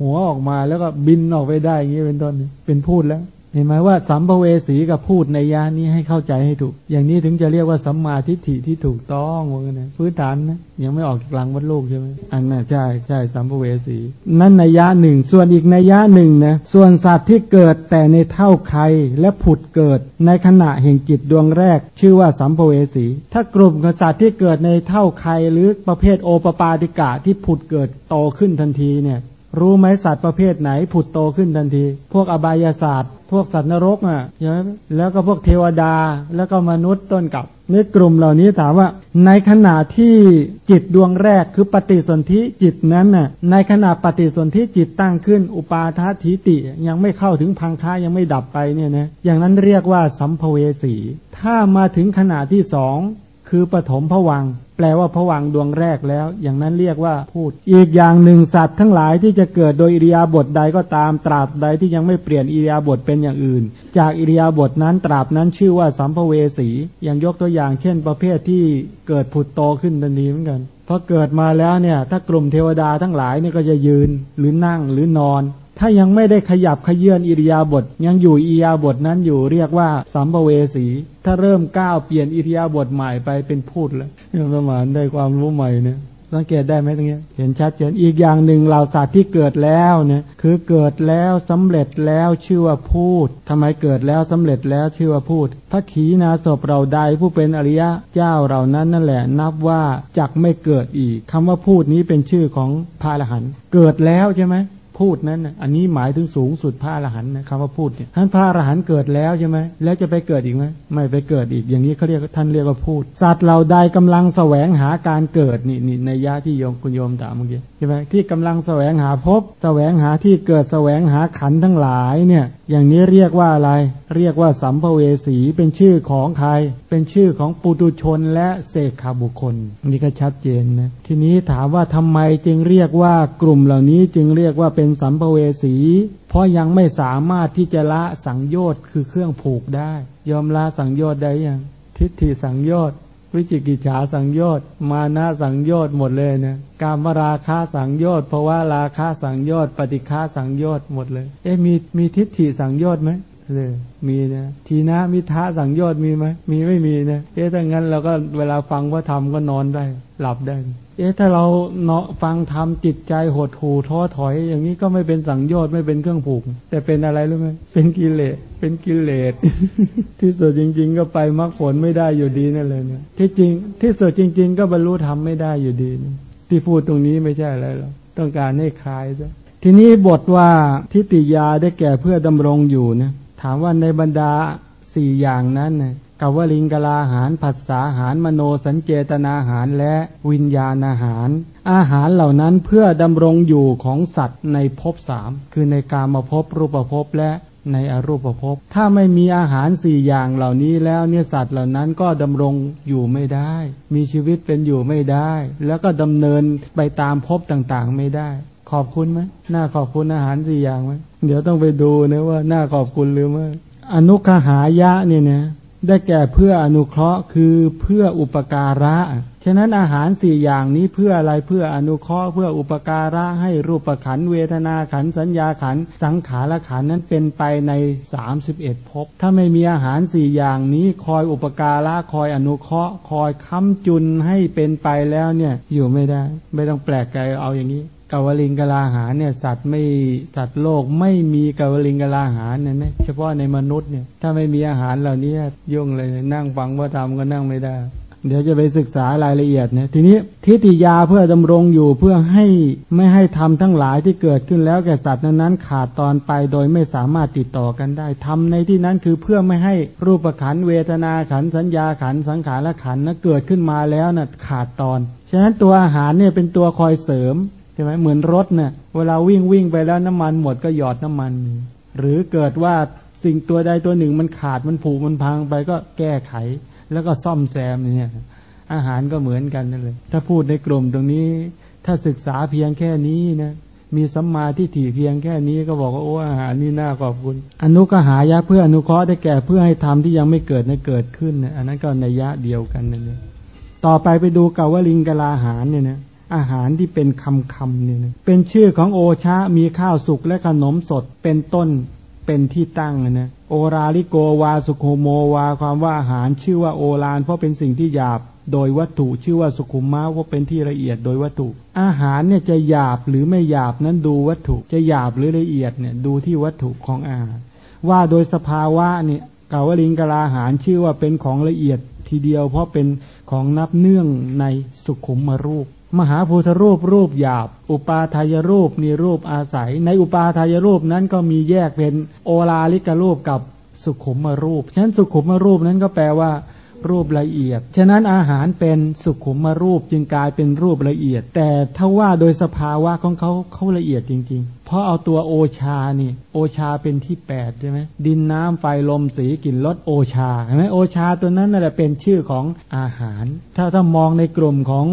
หัวออกมาแล้วก็บินออกไปได้เงี้ยเป็นต้นเป็นพูดแล้ว ห็นไหมว่าสัมภเวสีกับพูดในยานี้ให้เข้าใจให้ถูก อย่างนี้ถึงจะเรียกว่าสัมมาทิฏฐิที่ถูกต้องว่ากันนะพื้นฐานนะยังไม่ออกจากลังวัดโลกใช่ไหมอันน่ะใช่ใช่สัมภเวสี นั่นในยะหนึ่ง ส่วนอีกในยะหนึ่งนะส่วนสัตว์ที่เกิดแต่ในเท่าใครและผุดเกิด ในขณะแห่งจิตดวงแรก ชื่อว่าสัมภเวสี ถ้ากลุ่มของสัตว์ที่เกิดในเท่าใครหรือประเภทโอปปาติกะที่ผุดเกิดโตขึ้นทันทีเนี่ย รู้ไหมสัตว์ประเภทไหนผุดโตขึ้นทันที พวกอบายศาสตร์ พวกสัตว์นรกอะใช่ไหมแล้วก็พวกเทวดาแล้วก็มนุษย์ต้นกับในกลุ่มเหล่านี้ถามว่า ในขณะที่จิตดวงแรกคือปฏิสนธิจิตนั้นน่ะในขณะปฏิสนธิจิตตั้งขึ้น อุปาทาทิติ ยังไม่เข้าถึงพังค้ายังไม่ดับไปเนี่ยนะอย่างนั้นเรียกว่าสัมภเวสี ถ้ามาถึงขณะที่สอง คือปฐมผวังแปลว่าผวังดวงแรกแล้ว อย่างนั้นเรียกว่าพูด อีกอย่างหนึ่งสัตว์ทั้งหลายที่จะเกิดโดยอิริยาบถใดก็ตามตราบใดที่ยังไม่เปลี่ยนอิริยาบถเป็นอย่างอื่น จากอิริยาบถนั้นตราบนั้นชื่อว่าสัมภเวสีอย่างยกตัวอย่างเช่น ประเภทที่เกิดผุดโตขึ้นทันทีเหมือนกันพอเกิดมาแล้วเนี่ย ถ้ากลุ่มเทวดาทั้งหลายเนี่ยก็จะยืนหรือนั่งหรือนอน ถ้ายังไม่ได้ขยับขยื่นอิริยาบถยังอยู่อิริยาบถนั้นอยู่เรียกว่าสัมภเวสี ถ้าเริ่มก้าวเปลี่ยนอิริยาบถใหม่ไปเป็นพูดแล้วยังสมานได้ความรู้ใหม่เนี่ยสังเกตได้ไหมตรงนี้เห็นชัดเจนอีกอย่างหนึ่งเหล่าสัตว์ที่เกิดแล้วเนี่ยคือเกิดแล้วสำเร็จแล้วชื่อว่าพูดทำไมเกิดแล้วสำเร็จแล้วชื่อว่าพูดพระขีณาสพเราใดผู้เป็นอริยะเจ้าเรานั้นนั่นแหละ นับว่าจักไม่เกิดอีกคำว่าพูดนี้เป็นชื่อของพระอรหันต์เกิดแล้วใช่ไหม พูดนั้นอันนี้หมายถึงสูงสุดพระอรหันต์นะคำว่าพูดเนี่ยท่านพระอรหันต์เกิดแล้วใช่ไหมแล้วจะไปเกิดอีกไหมไม่ไปเกิดอีกอย่างนี้เขาเรียกท่านเรียกว่าพูด สัตว์เราใดกำลังแสวงหาการเกิดนี่นี่ในยะที่โยมคุณโยมถามเมื่อกี้ใช่ไหมที่กำลังแสวงหาพบ แสวงหาที่เกิดแสวงหาขันทั้งหลายเนี่ยอย่างนี้เรียกว่าอะไร เรียกว่าสัมภเวสีเป็นชื่อของใคร เป็นชื่อของปุตุชนและเสกขาบุคคลนี่ก็ชัดเจนนะทีนี้ถามว่าทำไมจึงเรียกว่ากลุ่มเหล่านี้จึงเรียกว่าเป็นสัมภเวสี เพราะยังไม่สามารถที่จะละสังโยชน์คือเครื่องผูกได้ ยอมละสังโยชน์ได้ยังทิฏฐิสังโยชน์วิจิกิจฉาสังโยชน์มานะสังโยชน์หมดเลยนะกามราคาสังโยชน์เพราะว่าราคาสังโยชน์ปฏิฆาสังโยชน์หมดเลย เอ๊ะมีมีทิฏฐิสังโยชน์ไหมเลยมีนะทีนะมิท้าสังโยชน์มีไหมมีไม่มีนะเอ๊ะถ้างั้นเราก็เวลาฟังพระธรรมก็นอนได้ หลับได้ เอ๊ะถ้าเราเนาะฟังธรรมจิตใจหดหู่ท้อถอย อย่างนี้ก็ไม่เป็นสังโยชน์ไม่เป็นเครื่องผูก แต่เป็นอะไรรู้ไหมเป็นกิเลสเป็นกิเลสที่สุดจริง ๆ ก็ไปมรรคผลไม่ได้อยู่ดีนั่นเลยเนี่ยที่จริงที่สุดจริง ๆ ก็บรรลุธรรมไม่ได้อยู่ดี ที่พูดตรงนี้ไม่ใช่อะไรหรอกต้องการให้คลายซะทีนี้บทว่าทิฏฐิยาได้แก่เพื่อดำรงอยู่นะถามว่าในบรรดาสี่อย่างนั้นนะ กวลิงกลาหารผัสสาหารมโนสัญเจตนาหารและวิญญาณอาหาร อาหารเหล่านั้นเพื่อดำรงอยู่ของสัตว์ในภพสามคือในกามภพรูปภพและในอรูปภพ ถ้าไม่มีอาหารสี่อย่างเหล่านี้แล้วเนี่ยสัตว์เหล่านั้นก็ดำรงอยู่ไม่ได้ มีชีวิตเป็นอยู่ไม่ได้ แล้วก็ดำเนินไปตามภพต่างๆ ไม่ได้ ขอบคุณไหมน่าขอบคุณอาหารสี่อย่างไหมเดี๋ยวต้องไปดูนะว่าน่าขอบคุณหรือไม่อนุคหายะเนี่ยนะ ได้แก่เพื่ออนุเคราะห์คือเพื่ออุปการะ ฉะนั้นอาหารสี่อย่างนี้เพื่ออะไรเพื่ออนุเคราะห์เพื่ออุปการะให้รูปขันเวทนาขันสัญญาขันสังขารขันนั้นเป็นไปใน 31ภพถ้าไม่มีอาหารสี่อย่างนี้คอยอุปการะคอยอนุเคราะห์ คอยค้ำจุนให้เป็นไปแล้วเนี่ยอยู่ไม่ได้ ไม่ต้องแปลกใจเอาอย่างนี้ กาวลิงกลาหารเนี่ยสัตว์ไม่สัตว์โลกไม่มีกาวลิงกลาหารเนี่ยนะเฉพาะในมนุษย์เนี่ยถ้าไม่มีอาหารเหล่านี้ยุ่งเลยนั่งฟังว่าทำก็นั่งไม่ได้ เดี๋ยวจะไปศึกษารายละเอียดเนี่ยทีนี้ทิฏฐิยาเพื่อดำรงอยู่เพื่อให้ไม่ให้ทำทั้งหลายที่เกิดขึ้นแล้วแก่สัตว์นั้นขาดตอนไปโดยไม่สามารถติดต่อกันได้ทำในที่นั้นคือเพื่อไม่ให้รูปขันเวทนาขันสัญญาขันสังขารขันนั้นเกิดขึ้นมาแล้วน่ะขาดตอนฉะนั้นตัวอาหารเนี่ยเป็นตัวคอยเสริม ช่ไหมเหมือนรถเนะ่ยเวลาวิ่งวิ่งไปแล้วน้ำมันหมดก็หยอดน้ำมัน หรือเกิดว่าสิ่งตัวใดตัวหนึ่งมันขาดมันผุมันพังไปก็แก้ไข แล้วก็ซ่อมแซมเนี่ยอาหารก็เหมือนกันนั่นเลยถ้าพูดในกลุ่มตรงนี้ ถ้าศึกษาเพียงแค่นี้นะมีสัมมาทิฏฐิเพียงแค่นี้ก็บอกว่าโอ้อาหารนี่น่าขอบคุณ อนุกหายะเพื่ออนุเคราะห์ได้แก่เพื่อให้ทำที่ยังไม่เกิดในเกิดขึ้นนะอันนั้นก็ในยะเดียวกันนั่นเองต่อไปไปดูกาวลิงกลาหารเนี่ยนะ อาหารที่เป็นคำคำเนี่ยนะเป็นชื่อของโอชามีข้าวสุกและขนมสดเป็นต้นเป็นที่ตั้งนะโอราลิโกวาสุโคโมวาความว่าอาหารชื่อว่าโอรานเพราะเป็นสิ่งที่หยาบ โดยวัตถุชื่อว่าสุขุมมาว่าเป็นที่ละเอียดโดยวัตถุ อาหารเนี่ยจะหยาบหรือไม่หยาบนั้นดูวัตถุ จะหยาบหรือละเอียดเนี่ยดูที่วัตถุของอาหาร ว่าโดยสภาวะเนี่ยกาวลิงกลาอาหารชื่อว่าเป็นของละเอียดทีเดียว เพราะเป็นของนับเนื่องในสุขุมมรูป มหาภูทรูปรูปหยาบ อุปาทายรูปมีรูปอาศัย ในอุปาทายรูปนั้นก็มีแยกเป็นโอลาลิกรูปกับสุขุมรูป ฉะนั้นสุขุมรูปนั้นก็แปลว่า รูปละเอียด ฉะนั้นอาหารเป็นสุขุมรูปจึงกลายเป็นรูปละเอียด แต่ถ้าว่าโดยสภาวะของเขาเขาละเอียดจริง ๆ เพราะเอาตัวโอชานี่ โอชาเป็นที่แปดใช่ไหมดินน้ำไฟลมสีกลิ่นรสโอชาใช่ไหมโอชาตัวนั้นนั่นแหละเป็นชื่อของอาหาร ถ้าถ้ามองในกลุ่มของ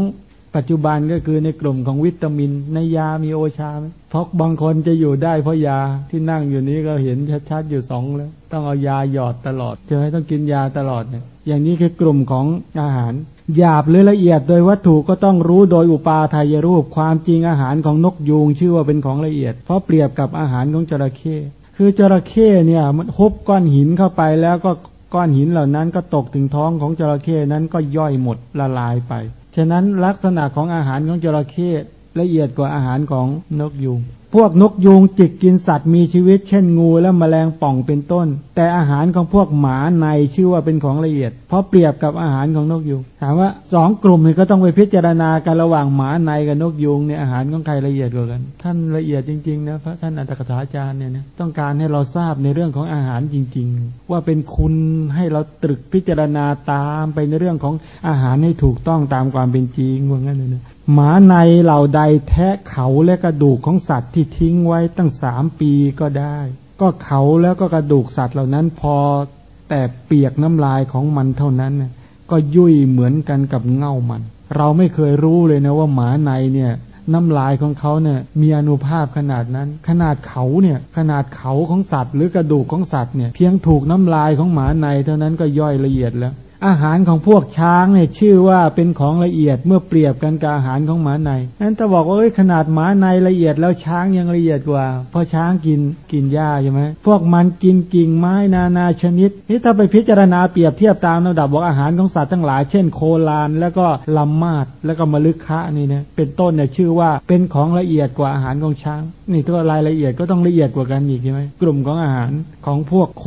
ปัจจุบันก็คือในกลุ่มของวิตามิน ในยามีโอชาเพราะบางคนจะอยู่ได้เพราะยาที่นั่งอยู่นี้ก็เห็นชัดๆอยู่สองแล้ว ต้องเอายาหยอดตลอดจะให้ต้องกินยาตลอดเนี่ยอย่างนี้คือกลุ่มของอาหาร หยาบหรือละเอียดโดยวัตถุก็ต้องรู้โดยอุปาทายรูป ความจริงอาหารของนกยูงชื่อว่าเป็นของละเอียด เพราะเปรียบกับอาหารของจระเข้คือจระเข้เนี่ยมันฮบก้อนหินเข้าไปแล้วก็ก้อนหินเหล่านั้นก็ตกถึงท้องของจระเข้นั้นก็ย่อยหมดละลายไป ฉะนั้นลักษณะของอาหารของจระเข้ละเอียดกว่าอาหารของนกยูงพวกนกยูงจิกกินสัตว์มีชีวิต เช่นงูและแมลงป่องเป็นต้น แต่อาหารของพวกหมาในชื่อว่าเป็นของละเอียด เพราะเปรียบกับอาหารของนกยูงถามว่าสองกลุ่มนี้ก็ต้องไปพิจารณากันระหว่างหมาในกับนกยูงเนี่ยอาหารของใครละเอียดกว่ากัน ท่านละเอียดจริงๆนะพระท่านอัตถกถาจารย์เนี่ยนะต้องการให้เราทราบในเรื่องของอาหารจริง ๆ ว่าเป็นคุณให้เราตรึกพิจารณาตามไปในเรื่องของอาหารให้ถูกต้องตามความเป็นจริงว่างั้นเลยนะ หมาในเหล่าใดแทะเขาและกระดูกของสัตว์ที่ทิ้งไว้ตั้งสามปีก็ได้ ก็เขาแล้วก็กระดูกสัตว์เหล่านั้นพอแต่เปียกน้ำลายของมันเท่านั้นก็ยุ่ยเหมือนกันกับเง่ามัน เราไม่เคยรู้เลยนะว่าหมาในเนี่ยน้ำลายของเขาเนี่ยมีอนุภาพขนาดนั้น ขนาดเขาเนี่ยขนาดเขาของสัตว์ หรือกระดูกของสัตว์เนี่ยเพียงถูกน้ำลายของหมาในเท่านั้นก็ย่อยละเอียดแล้ว อาหารของพวกช้างเนี่ยชื่อว่าเป็นของละเอียดเมื่อเปรียบกันกับอาหารของหมาในนั้นจะบอกว่าขนาดหมาในละเอียดแล้วช้างยังละเอียดกว่า เพราะช้างกินกินหญ้าใช่ไหมพวกมันกินกิ่งไม้นานาชนิด นี่ถ้าไปพิจารณาเปรียบเทียบตามระดับบอกอาหารของสัตว์ทั้งหลาย เช่นโคลานแล้วก็ลำมาดแล้วก็มลึกคะนี่นะเป็นต้นเนี่ยชื่อว่าเป็นของละเอียดกว่าอาหารของช้าง นี่ตัวรายละเอียดก็ต้องละเอียดกว่ากันอีกใช่ไหมกลุ่มของอาหารของพวกโค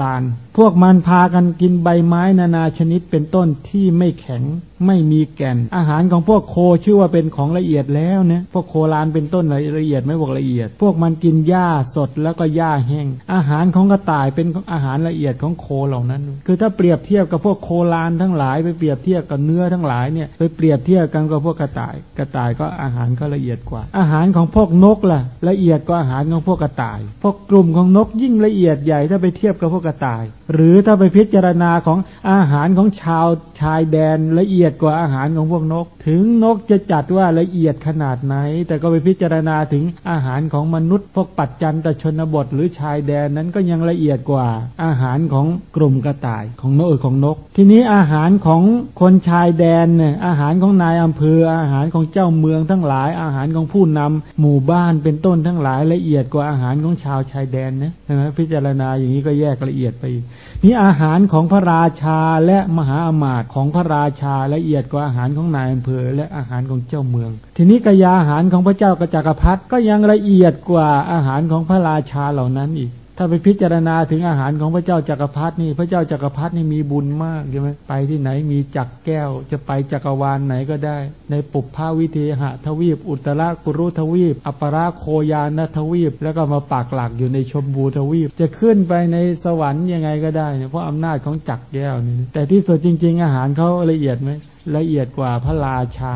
ลาน พวกมันพากันกินใบไม้นานาชนิดเป็นต้นที่ไม่แข็งไม่มีแก่น อาหารของพวกโคชื่อว่าเป็นของละเอียดแล้วเนี่ยพวกโคลานเป็นต้นละเอียดไม่บอกละเอียด พวกมันกินหญ้าสดแล้วก็หญ้าแห้งอาหารของกระต่ายเป็นอาหารละเอียดของโคเหล่านั้น คือถ้าเปรียบเทียบกับพวกโคลานทั้งหลายไปเปรียบเทียบกับเนื้อทั้งหลายเนี่ยไปเปรียบเทียบกันกับพวกกระต่าย กระต่ายก็อาหารก็ละเอียดกว่า อาหารของพวกนกล่ะ ละเอียดกว่าอาหารของพวกกระต่าย พวกกลุ่มของนกยิ่งละเอียดใหญ่ถ้าไปเทียบกับพวกกระต่าย หรือถ้าไปพิจารณาของอาหารารของชาวชายแดนละเอียดกว่าอาหารของพวกนก ถึงนกจะจัดว่าละเอียดขนาดไหน แต่ก็ไปพิจารณาถึงอาหารของมนุษย์ พวกปัจจันตชนบทหรือชายแดนนั้นก็ยังละเอียดกว่าอาหารของกลุ่มกระต่ายของนกของนก ทีนี้อาหารของคนชายแดนเนี่ยอาหารของนายอำเภออาหารของเจ้าเมืองทั้งหลาย อาหารของผู้นำหมู่บ้านเป็นต้นทั้งหลายละเอียดกว่าอาหารของชาวชายแดนนะนะพิจารณาอย่างนี้ก็แยกละเอียดไป นี่อาหารของพระราชาและมหาอมาตย์ของพระราชาละเอียดกว่าอาหารของนายอำเภอและอาหารของเจ้าเมือง ทีนี้กยาอาหารของพระเจ้ากระจักรพรรดิก็ยังละเอียดกว่าอาหารของพระราชาเหล่านั้นอีก ถ้าไปพิจารณาถึงอาหารของพระเจ้าจักรพรรดินี่พระเจ้าจักรพรรดินี่มีบุญมากใช่ไหมไปที่ไหนมีจักแก้ว จะไปจักรวาลไหนก็ได้ ในปุพพาวิเทหะทวีป อุตรากุรุทวีป อัปราโคยานทวีป แล้วก็มาปากหลักอยู่ในชมบูทวีป จะขึ้นไปในสวรรค์ยังไงก็ได้เพราะอำนาจของจักแก้วนี่แต่ที่สุดจริง ๆ อาหารเขาละเอียดไหมละเอียดกว่าพระราชา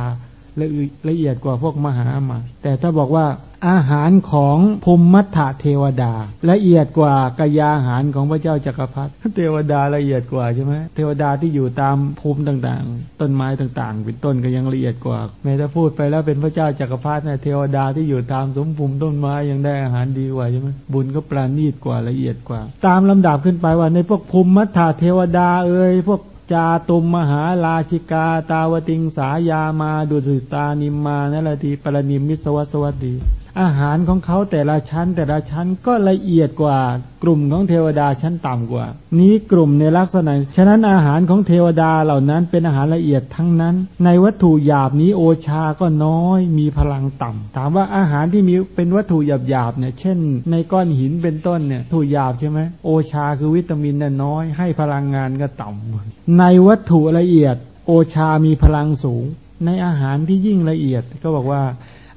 ละละเอียดกว่าพวกมหามา แต่ถ้าบอกว่าอาหารของภูมิมัทธเทวดา ละเอียดกว่ากายาหารของพระเจ้าจักรพรรดิเทวดาละเอียดกว่าใช่ไหมเทวดาที่อยู่ตามภูมิต่างๆ ต้นไม้ต่างๆ เป็นต้นก็ยังละเอียดกว่า แม้ถ้าพูดไปแล้วเป็นพระเจ้าจักรพรรดิเนี่ยเทวดาที่อยู่ตามสมภูมิต้นไม้ยังได้อาหารดีกว่าใช่ไหมบุญก็ปราณีตกว่าละเอียดกว่า ตามลำดับขึ้นไปว่าในพวกภูมิมัทธเทวดาเอ่ยพวก จาตุมมหาลาชิกา ตาวติงสายามาดุสิตานิมมานละทีปรนิมมิสวัสวัสดี อาหารของเขาแต่ละชั้น แต่ละชั้นก็ละเอียดกว่ากลุ่มของเทวดาชั้นต่ำกว่า นี้กลุ่มในลักษณะ ฉะนั้นอาหารของเทวดาเหล่านั้นเป็นอาหารละเอียดทั้งนั้น ในวัตถุหยาบนี้โอชาก็น้อย มีพลังต่ำถามว่าอาหารที่มีเป็นวัตถุหยาบหยาบเนี่ยเช่น ในก้อนหินเป็นต้นเนี่ยถุหยาบใช่ไหมโอชาคือวิตามินน่ยน้อย ให้พลังงานก็ต่ำในวัตถุละเอียด โอชามีพลังสูง ในอาหารที่ยิ่งละเอียดก็บอกว่า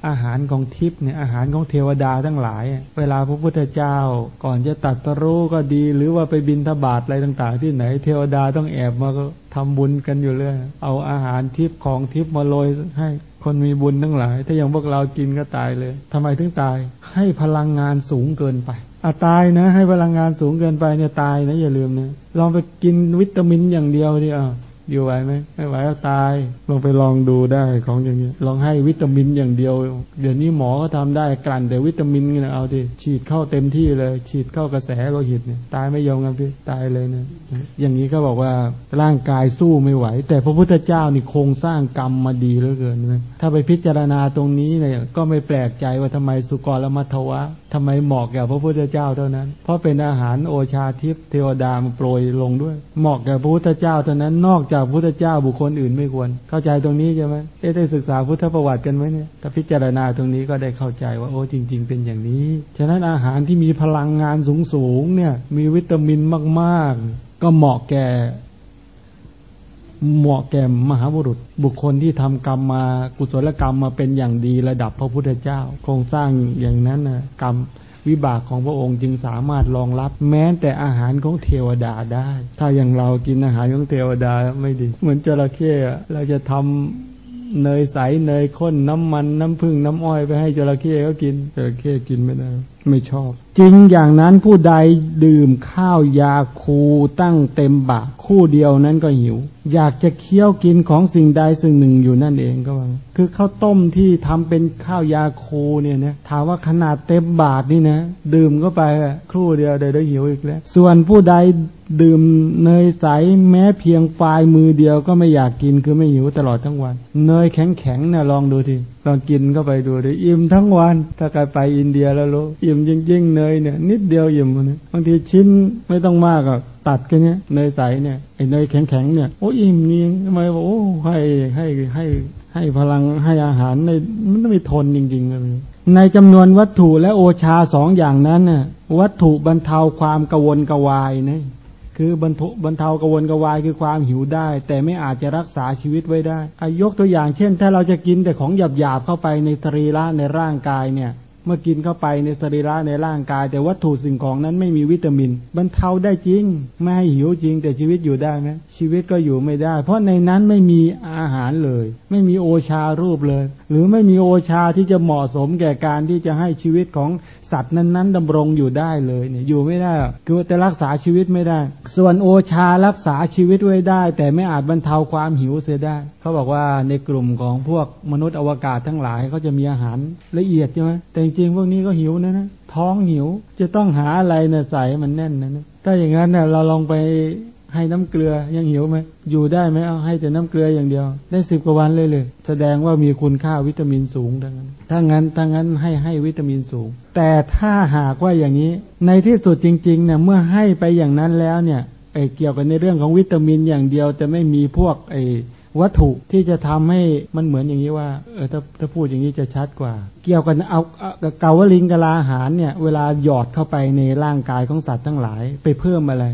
อาหารของทิพย์เนี่ยอาหารของเทวดาทั้งหลาย เวลาพระพุทธเจ้า ก่อนจะตัดตรู้ก็ดี หรือว่าไปบินทบาทอะไรต่าง ๆ ที่ไหน เทวดาต้องแอบมาก็ทำบุญกันอยู่เรื่อยเอาอาหารทิพย์ของทิพย์มาโรยให้คนมีบุญทั้งหลาย ถ้าอย่างพวกเรากินก็ตายเลยทำไมถึงตาย ให้พลังงานสูงเกินไปอาตายนะ ให้พลังงานสูงเกินไปเนี่ยตายนะอย่าลืมนะลองไปกินวิตามินอย่างเดียวดิอะ อยู่ไหวไหมไม่ไหวก็ตายลองไปลองดูได้ของอย่างนี้ลองให้วิตามินอย่างเดียว เดี๋ยวนี้หมอก็ทำได้กลั่นแต่วิตามินเนี่นะเอาดิฉีดเข้าเต็มที่เลย ฉีดเข้ากระแสโลหิตเนี่ยตายไม่ยอมกันพี่ตายเลยนะอย่างนี้ก็บอกว่าร่างกายสู้ไม่ไหว แต่พระพุทธเจ้านี่โครงสร้างกรรมมาดีเหลือเกินนะถ้าไปพิจารณาตรงนี้เนี่ยก็ไม่แปลกใจว่าทำไมสุกรละมัทวะทำไมเหมาะแก่พระพุทธเจ้าเท่านั้น เพราะเป็นอาหารโอชาทิพย์เทวดามาโปรยลงด้วย เหมาะแก่พระพุทธเจ้าเท่านั้น นอกจากพระพุทธเจ้าบุคคลอื่นไม่ควร เข้าใจตรงนี้ใช่ไหมเอ๊ได้ศึกษาพุทธประวัติกันไหมเนี่ยถ้าพิจารณาตรงนี้ก็ได้เข้าใจว่าโอ้จริง ๆ เป็นอย่างนี้ ฉะนั้นอาหารที่มีพลังงานสูงๆเนี่ยมีวิตามินมากๆ ก็เหมาะแก่ เหมาะแก่มหาบุรุษ บุคคลที่ทำกรรมมากุศลกรรมมาเป็นอย่างดีระดับพระพุทธเจ้า โครงสร้างอย่างนั้นนะกรรมวิบากของพระองค์จึงสามารถรองรับ แม้แต่อาหารของเทวดาได้ ถ้าอย่างเรากินอาหารของเทวดาไม่ดี เหมือนจระเข้เราจะทำเนยใสเนยข้นน้ำมันน้ำผึ้งน้ำอ้อยไปให้จระเข้เขากินจระเข้กินไม่ได้ไม่ชอบ จริงอย่างนั้นผู้ใดดื่มข้าวยาคูตั้งเต็มบาคู่เดียวนั้นก็หิว อยากจะเคี้ยวกินของสิ่งใดสิ่งหนึ่งอยู่นั่นเองก็ว่า คือข้าวต้มที่ทำเป็นข้าวยาคูเนี่ยนะถามว่าขนาดเต็มบาทนี่นะ ดื่มก็ไปครู่เดียวเดี๋ยวได้หิวอีกแล้ว ส่วนผู้ใดดื่มเนยใสแม้เพียงปลายมือเดียวก็ไม่อยากกินคือไม่หิวตลอดทั้งวัน เนยแข็งๆเนี่ยลองดูทีลองกินเข้าไปดูดิอิ่มทั้งวัน ถ้าใครไปอินเดียแล้วรู้อิ่มจริงๆเนยเนี่ย นิดเดียวอิ่มนะบางทีชิ้นไม่ต้องมากอะตัดกันเนี้เนยใสเนี่ยไอ้เนยแข็งๆเนี่ยโอ้อิ่มนี่ทำไมบอกโอ้ให้ให้ให้ให้พลังให้อาหารในมันต้องมีทนจริงๆเลยในจำนวนวัตถุและโอชาสองอย่างนั้นน่ะวัตถุบรรเทาความกวนกวายนะคือบรรทุบรรเทากระวนกระวายคือความหิวได้ แต่ไม่อาจจะรักษาชีวิตไว้ได้อายกตัวอย่างเช่น ถ้าเราจะกินแต่ของหยาบๆเข้าไปในสรีระในร่างกายเนี่ย มื่อกินเข้าไปในสรีระในร่างกาย แต่วัตถุสิ่งของนั้นไม่มีวิตามิน บรรเทาได้จริง ไม่ให้หิวจริง แต่ชีวิตอยู่ได้ไหมชีวิตก็อยู่ไม่ได้ เพราะในนั้นไม่มีอาหารเลย ไม่มีโอชารูปเลย หรือไม่มีโอชาที่จะเหมาะสมแก่การที่จะให้ชีวิตของ สัตว์นั้นๆดำรงอยู่ได้เลยเนี่ยอยู่ไม่ได้คือแต่รักษาชีวิตไม่ได้ ส่วนโอชารักษาชีวิตไว้ได้ แต่ไม่อาจบรรเทาความหิวเสียได้ เขาบอกว่าในกลุ่มของพวกมนุษย์อวกาศทั้งหลายเขาจะมีอาหารละเอียดใช่ไหมแต่จริงๆพวกนี้ก็หิวนะนะท้องหิวจะต้องหาอะไรเนี่ยใส่มันแน่นนะนะถ้าอย่างนั้นเนี่ยเราลองไป ให้น้ำเกลือยังหิวไหมอยู่ได้ไหมเอาให้แต่น้ำเกลืออย่างเดียว ได้สิบกว่าวันเลยเลย แสดงว่ามีคุณค่าวิตามินสูงดังนั้นถ้างั้นถ้างั้นให้ให้วิตามินสูง แต่ถ้าหากว่าอย่างนี้ ในที่สุดจริงๆเนี่ยเมื่อให้ไปอย่างนั้นแล้วเนี่ยไอเกี่ยวกับในเรื่องของวิตามินอย่างเดียวจะไม่มีพวกไอวัตถุที่จะทำให้มันเหมือนอย่างนี้ว่าเออถ้าถ้าพูดอย่างนี้จะชัดกว่า เกี่ยวกันเอาเกาวลิงกะลาอาหารเนี่ย เวลาหยอดเข้าไปในร่างกายของสัตว์ทั้งหลาย ไปเพิ่มอะไร